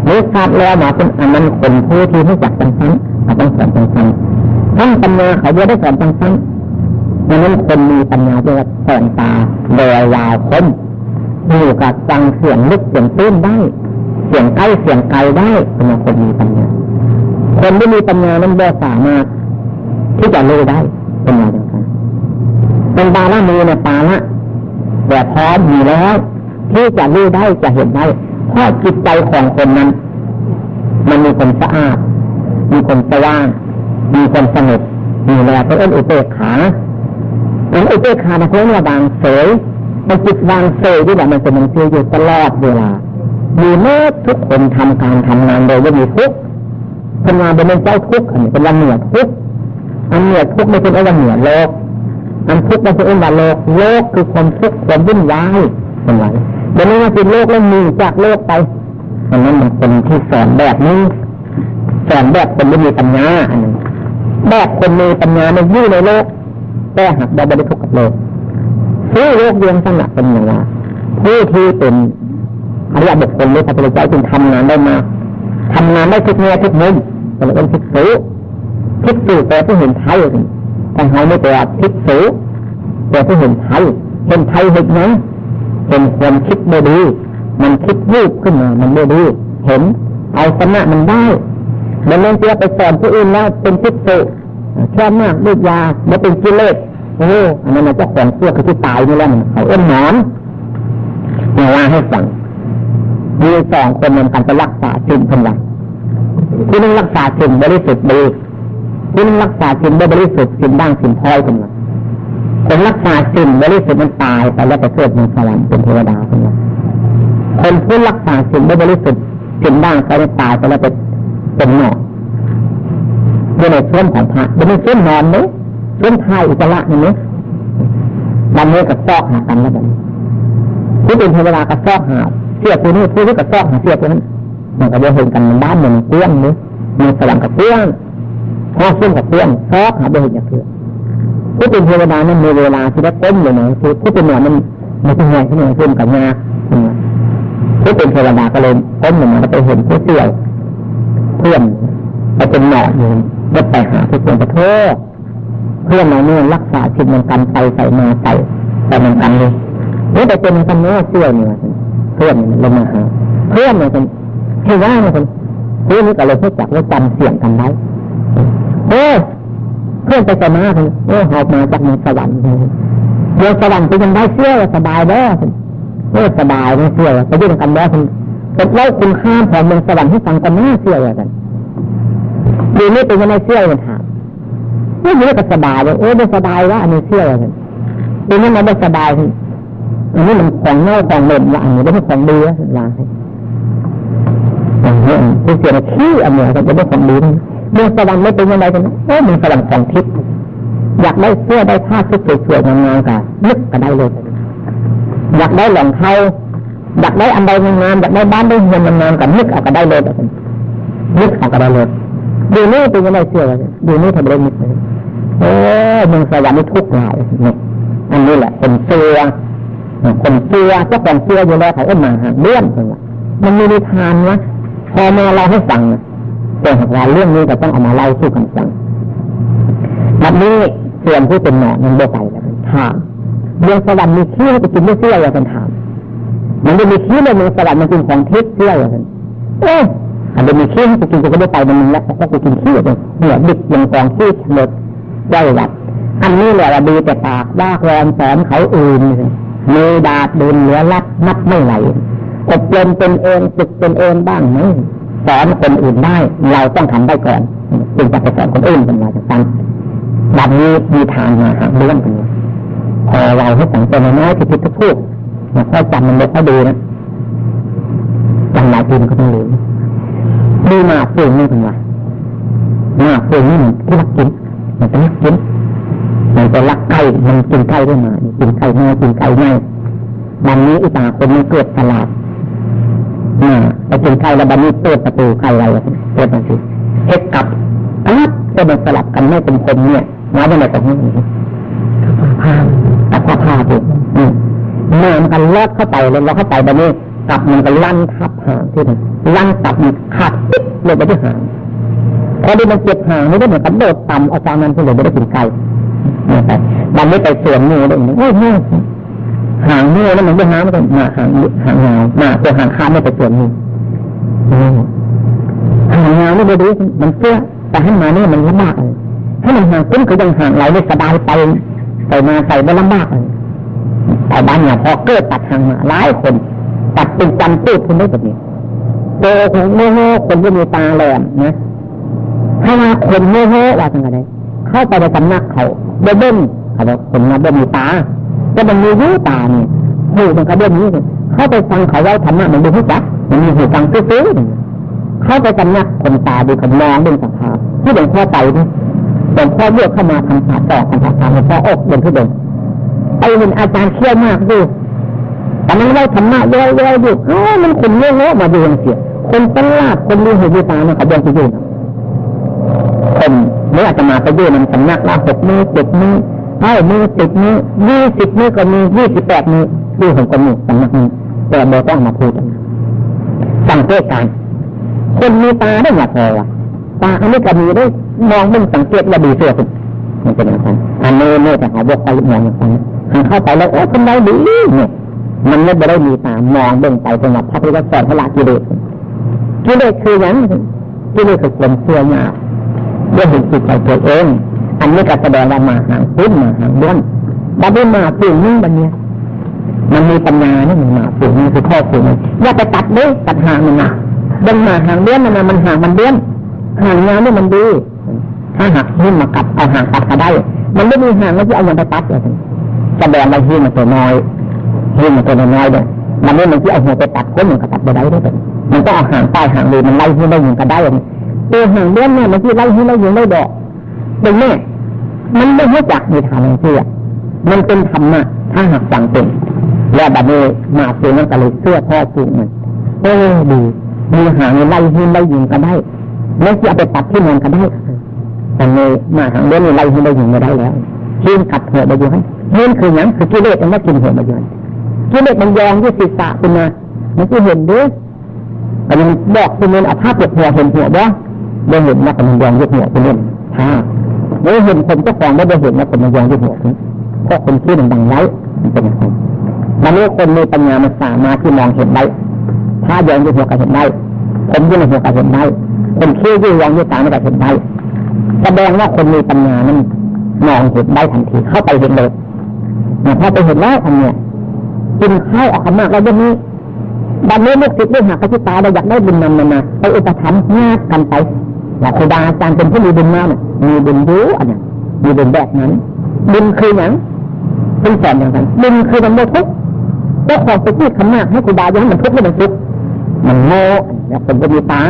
หรือขาดแล้วมาเป็นอันนั้นคนผู้ที่รู้จักตังสังต้องสอนตังสังทั้งปัญญาเขาเยอะได้สอนตังสัง ดังนั้นคนมีปัญญาจะสอนตาโดยยาวคมอยู่กับฟังเสียงลึกเสียงตื้นได้ เสียงใกล้เสียงไกลได้เป็นคนมีปัญญา คนที่มีปัญญานั้นบ่สามารถที่จะรู้ได้เป็นอย่างไรเป็นบาละมือเนี่ยปาละแต่พร้อมมีแล้วที่จะรู้ได้จะเห็นได้เพราะจิตใจของคนนั้น มันมีคนสะอาด มีคนสว่าง มีคนสงบมีแล้วเป็นอุเบกขา อันอุเบกขาเพื่อว่าบางเสยมันจิตวางเซยที่แบบมันเป็นมันเชื่ออยู่ตลอดเวลามีเมื่อทุกคนทำการทำงานโดยไม่มีทุกทำงานเป็นเจ้าทุกข์อันนี้เป็นละเหนือทุกอันเหนือทุกไม่เป็นอะไรเหนือโลกอันทุกข์ไม่เป็นอะไรโลกโลกคือความทุกข์ความวุ่นวายเป็นไรเดี๋ยวนี้มันเป็นโลกแล้วมีจากโลกไปอันนั้นมันเป็นที่สอนแบบนี้สอนแบบคนไม่มีปัญญาอันนี้แบบคนมีปัญญาไม่ยู่ในโลก แต่หักเราไม่ได้ทุกข์กับโลกผู้โลกเรียนตั้งหนักเป็นอย่างไรผู้ที่เป็นอริยบุคคลหรือพระพุทธเจ้าจึงทำงานได้มาทำงานได้ทุกแง่ทุกมุมเป็นเป็นทิศสูทิศสูแต่ผู้เห็นไทยแต่เขาไม่แต่ทิศสูแต่ผู้เห็นไทยเห็นไทยเห็นนั้นเห็นความคิดไม่ดีมันคิดวูบขึ้นมา มันไม่ดีเห็นเอาชนะมันได้มันเล่นเตี้ยไปสอนผู้อื่นแล้วเป็นทิศสู แค่มากด้วยยาไม่เป็นกิเลสโอ้อันนั้นเจ้าของเสื้อคือที่ตายนี่แหละเขาเอ็นหนอนมาว่าให้ฟังมีสองคนนำกันไปรักษาสิ่งคนละที่นึงรักษาสิ่งบริสุทธิ์ดีที่นึงรักษาสิ่งบริสุทธิ์สิ่งบ้างสิ่งพลอยคนละคนรักษาสิ่งบริสุทธิ์มันตายไปแล้วไปเกิดในสวรรค์เป็นเทวดาคนละคนผู้รักษาสิ่งบริสุทธิ์สิ่งบ้างไปตายไปแล้วเป็นเป็นหนอ อยู่ในส่วนของพระเป็นส่วนนอนเนี่ยส่วนทายอุจจาระนี่เนี่ยบันนี้กับซอกหากันแล้วแบบที่เป็นเทวดากับซอกหาเสียตัวนี้ผู้ที่กับซอกหาเสียตัวนั้นมันก็จะเห็นกันบ้านหนึ่งเตี้ยงนี่มีสลังกับเตี้ยงห้องซึ่งกับเตี้ยงซอกหาเดินอย่างเถื่อผู้เป็นเทวดานั้นมีเวลาที่ได้ต้มเลยนะคือผู้เป็นหนอนมันมันจะแหงขึ้นมาขึ้นกับงาผู้เป็นเทวดาก็เลยต้มลงมาแล้วไปเห็นผู้เสี่ยวเพื่อนไปเป็นหนอนอยู่ ก็ไปหาผู้เพื่อนประเทศเพื่อนเราเนี่ยรักษาชิดมันกันไปใส่มาใส่แต่มันกันเลยนี่แต่เป็นคนนี้เสี่ยวเนี่ยเพื่อนลงมาหาเพื่อนเนี่ยเป็นให้ว่าเนี่ยคนเพื่อนนี่ก็เลยเพื่อจับแล้วจำเสียงกันได้เออเพื่อนไปสมาเเออหอบมาจากเมืองสวรรค์เมืองสวรรค์เป็นยังได้เชื่อสบายแล้วเออสบายไม่เชื่อไปยื่นกันแล้คุณเป็นเล่าคุณค่ามของเมืองสวรรค์ให้ฟังกันน่าเชื่อกัน ดูนี่เป็นยังไงเชื่อกันถามนี่มันก็สบายเลยเออไม่สบายว่าอันนี้เชื่อกันเป็นยังไงไม่สบายอันนี้มันของเน่าของเหม็นว่าอันนี้ไม่ใช่ของดีนะลาให้ผู้เสียขี้อันนี้ก็จะได้ของดีเมืองสวรรค์ไม่เป็นยังไงกันเออเมืองสวรรค์ของทิพย์อยากได้เสื้อได้ผ้าสวยๆงามๆกันนึกก็ได้เลย อยากได้หลองเท้าอยากได้อันใดงามๆอยากได้บ้านได้เงินงามๆกันนึกเอาก็ได้เลยนึกเอาก็ได้เลย ดูนี่เป็นยังไงเสื้อดูนี่ทำได้นึกเลยโอ้เมืองสวรรค์นี่ทุกข์หลายเนี่ยอันนี้แหละเป็นเสื้อคนเสื้อเจ้าของเสื้ออยู่แล้วเขาเอ็นมาหาเลื่อนมันมีนิทานนะพอมาเราให้ฟังนะแต่หากว่าเรื่องนี้ก็ต้องเอามาเล่าสู่กันฟังแบบนี้ส่วนที่เป็นหนอมันไม่ไปแล้วถามเมืองสวรรค์มีขี้ให้ไปกินไม่เชื่ออย่างกันถามมันไม่มีขี้เลยเมืองสวรรค์มันเป็นของทิพย์เชื่ออย่างนั้นเอ๊ะ อันเดมีขี้ให้ไปกินก็ไม่ไปมันมึงแล้วก็ไปกินขี้เลยเหนือดิบยังกองขี้หมดได้หลับอันนี้แหละดีแต่ปากว่าแรมสอนเขาอื่นมือดาดดินเหลือลัดนับไม่ไหลอบรมเป็นเองฝึกเป็นเองบ้างไหมสอนคนอื่นได้ เราต้องทำได้ก่อนจึงจะไปสอนคนอื่นเป็นมาจากนั้นแบบนี้มีทางมาหาเรื่องกันพอเราให้สังเกตน้อยที่พิดทุกพูดค่อยจำมันไม่ค่อยดูนะจำหลายปีมันก็ต้องรู้ ดูมาเสื่อนี่เป็นว่ามาเสื่อนี่มันที่รักกินมันจะรักกินมันจะรักไก่มันกินไก่ด้วยมากินไก่ง่ายกินไก่ง่ายบันนี้อุตาคนมันเกิดตลาดอ่าไปกินไก่แล้วบันนี้เปิดประตูไก่อะไรเปิดมาสิเฮ็ดกับอัดก็มันสลับกันไม่เป็นคนเนี่ยมาได้ไหนตรงนี้ผ้าตัดผ้าผ้าไปเมื่อมันกันลอดเข้าไปเลยเราเข้าไปบันนี้ กับมันก็ลั่นทับหางที่นั่นลั่นตับมันขาดปิ๊บเลยไปที่หางพอดีมันเจ็บหางไม่ได้เหมือนกับโดดต่ำอาจารย์นั้นที่เลยไม่ได้กินไก่บันนี้ไปสวนมือเลยโอ้ยหางมือแล้วมันไม่หางมันก็มาหางหางเงามาตัวหางขาไม่ไปสวนมือหางเงาไม่ไปด้มันเสื้อแต่ให้มาเนี่ยมันลำบากเลยถ้ามันห่างขึ้นก็ยังห่างไหลได้สบายไปใส่มาใส่ไม่ลำบากเลยแต่บ้านเนี่ยพอเกิดตัดห่างมาหลายคน ตัดเป็นจันตู้คุณได้แบบนี้โตของโมโหคนที่มีตาแหลมนะถ้ามาคนโมโหว่าทางไรเข้าไปในสำนักเขาเบิ้มเขาบอกคนมาเบิ้มมีตาแต่มันมีหูตาเนี่ยหูมันก็เบิ้มนี้เข้าไปฟังเขาไว้ธรรมะมันดูหูจักมันมีหูฟังซื้อเข้าไปสำนักคนตาดูคนมองดูสภาพที่หลวงพ่อไปนี่หลวงพ่อเลือกเข้ามาทำผาต่อทำผาตาหลวงพ่ออกเดินขึ้นเดินไอ้เห็นอาจารย์เชี่ยวมากดู แต่มันได้ธรรมะเยอะๆอยู่เออมันคนเงี้ยๆมาดูเสียคนตลาดคนมีหูดูตาเนี่ยเขาเดินไปดูคนเมื่ออาจจะมาไปดูมันสำนักละหกมือเจ็ดมือเอ้ามือสิบมือยี่สิบมือก็มียี่สิบแปดมือดูของคนนี้สำนักนี้แต่เบอร์ต้องมาพูดสังเกตการคนมีตาได้หนักพอวะตาอันนี้ก็มีได้มองมันสังเกตระดีเสือสุดมันเป็นอย่างนั้นอันนี้เนี่ยแต่หาบอกไปมองอย่างนั้นเข้าไปแล้วโอ้คนใดดีเนี่ย มันไม่ได้มีตามองเบ่งไปสำหรับพระพุทธเจ้าพระลากิเลสกิเลสคืออย่างกิเลสคือความเสื่อมมาเรื่องเห็นจิตใจตัวเอง อันนี้ก็แสดงว่ามาหางพุ้นมาหางด้วนบัดนี้มาปูงนึงบันเนี้ยมันมีปัญญานี่มันมาปูงนี่คือข้อปูงอย่าไปตัดเลยตัดหางมันนะดังมาหางเลี้ยนมันนะมันหางมันเลี้ยนหางงามนี่มันดีถ้าหักหิ้นมากัดเอาหางตัดก็ได้ มันไม่มีหางแล้วจะเอาอย่างไปตัดเลยแสดงว่าหิ้นมันตัวน้อย นมันตัวน้อยเนี่ยมันไม่มันที่เอาหัวไปตัดก้นมันก็ตัดไปได้ด้วยมันก็เอาหางใต้หางเลยมันไล่หิ้นได้ยิงก็ได้ตัวหางเลี้ยนเนี่ยมันที่ไล่หิ้นได้ยิงได้ดอกเป็นแม่มันไม่รู้จักในทางเชื่อมันเป็นธรรมะถ้าหากฟังเป็นแล้วแบบนี้มาเสียนั่นก็เลยเสื้อพ่อปูมันเออดีมีหางไล่หิ้นไล่ยิงก็ได้ไม่จะไปตัดที่มันก็ได้แต่ในมาหางเลี้ยนไล่หิ้นได้ยิงไม่ได้แล้วหิ้นกัดหัวไปอยู่ให้หิ้นคือย่งคือกิเลสมันไม่กินหัวมาอยู่ กิเลสมันยองที่ศีรษะเป็นมามันก็เห็นด้วยแต่มันบอกเป็นเงินอาภาพเปหัวเห็นหัวบ่ได้เห็นนะแต่มันยองที่หัวเป็นเงินท่าไม่เห็นคนเจ้าของไม่ได้เห็นนะคนมันยองที่หัวเพราะคนที่มันดังไว้เป็นอย่างไรมันนี้คนมีปัญญามันสามารถที่มองเห็นได้ถ้ายองที่หัวก็เห็นได้คนที่ในหัวก็เห็นได้คนขี้ยี่ยองที่ตาไม่ก็เห็นได้แสดงว่าคนมีปัญญานั้นมองเห็นได้ทันทีเข้าไปเห็นเลยพอไปเห็นแล้วทำเนี่ย กินข้าวออกมากแล้วยังนี้บันนี้ลูกศิษย์ได้หักกระชิตาได้อยากได้บุญนำมาไปอุปถัมภ์งากันไปอยากครูบาอาจารย์เป็นผู้มีบุญมากมีบุญรู้อันนี้มีบุญแบบนั้นบุญคืออย่างเป็นสอนอย่างไรบุญคือมันโมทุกเจ้าขอไปพูดคำมากให้ครูบาอย่างมันทุกข์ไม่เป็นทุกข์มันโง่แล้วคนก็มีตา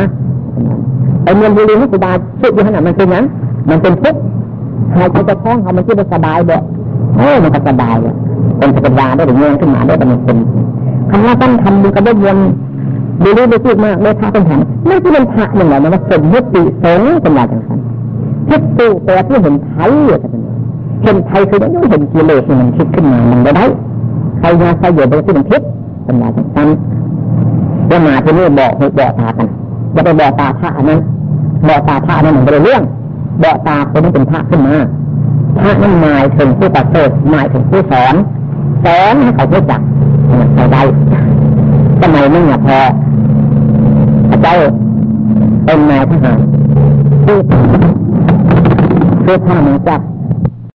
ไอเมืองบุรีให้ครูบาพูดอย่างนั้นมันเป็นอย่างมันเป็นทุกข์หายใจจะคล้องเขามันคิดว่าสบายบ่ โอ้มันก็สบายเลยเป็นสกดาได้หรือเงี้ยขึ้นมาได้เป็นเป็นคำว่าตั้งทำดูกระเบื้องดูรู้ดูพูดมากเลยพระเป็นแถมไม่ใช่เป็นพระหนึ่งหรอนะว่าสมมติสงเป็นอย่างไรทิฏฐิแต่ที่เห็นไทยเห็นไทยคือยังเห็นกิเลสมันคิดขึ้นมามันได้ใครมาใครอยู่บนที่มันคิดเป็นอย่างนั้นจะมาที่นี่บอกให้บอกตากันจะไปบอกตาพระนั้นบอกตาพระนั้นเหมือนเรื่องบอกตาคนนี้เป็นพระขึ้นมา พระนั้นหมายถึงผู้ประเสริฐหมายถึงผู้สอนสอนให้เขารู้จักเขาได้สมัยนั้นเนี่ยพอพระเจ้าเป็นนายทหารผู้คือถ้ามันจัก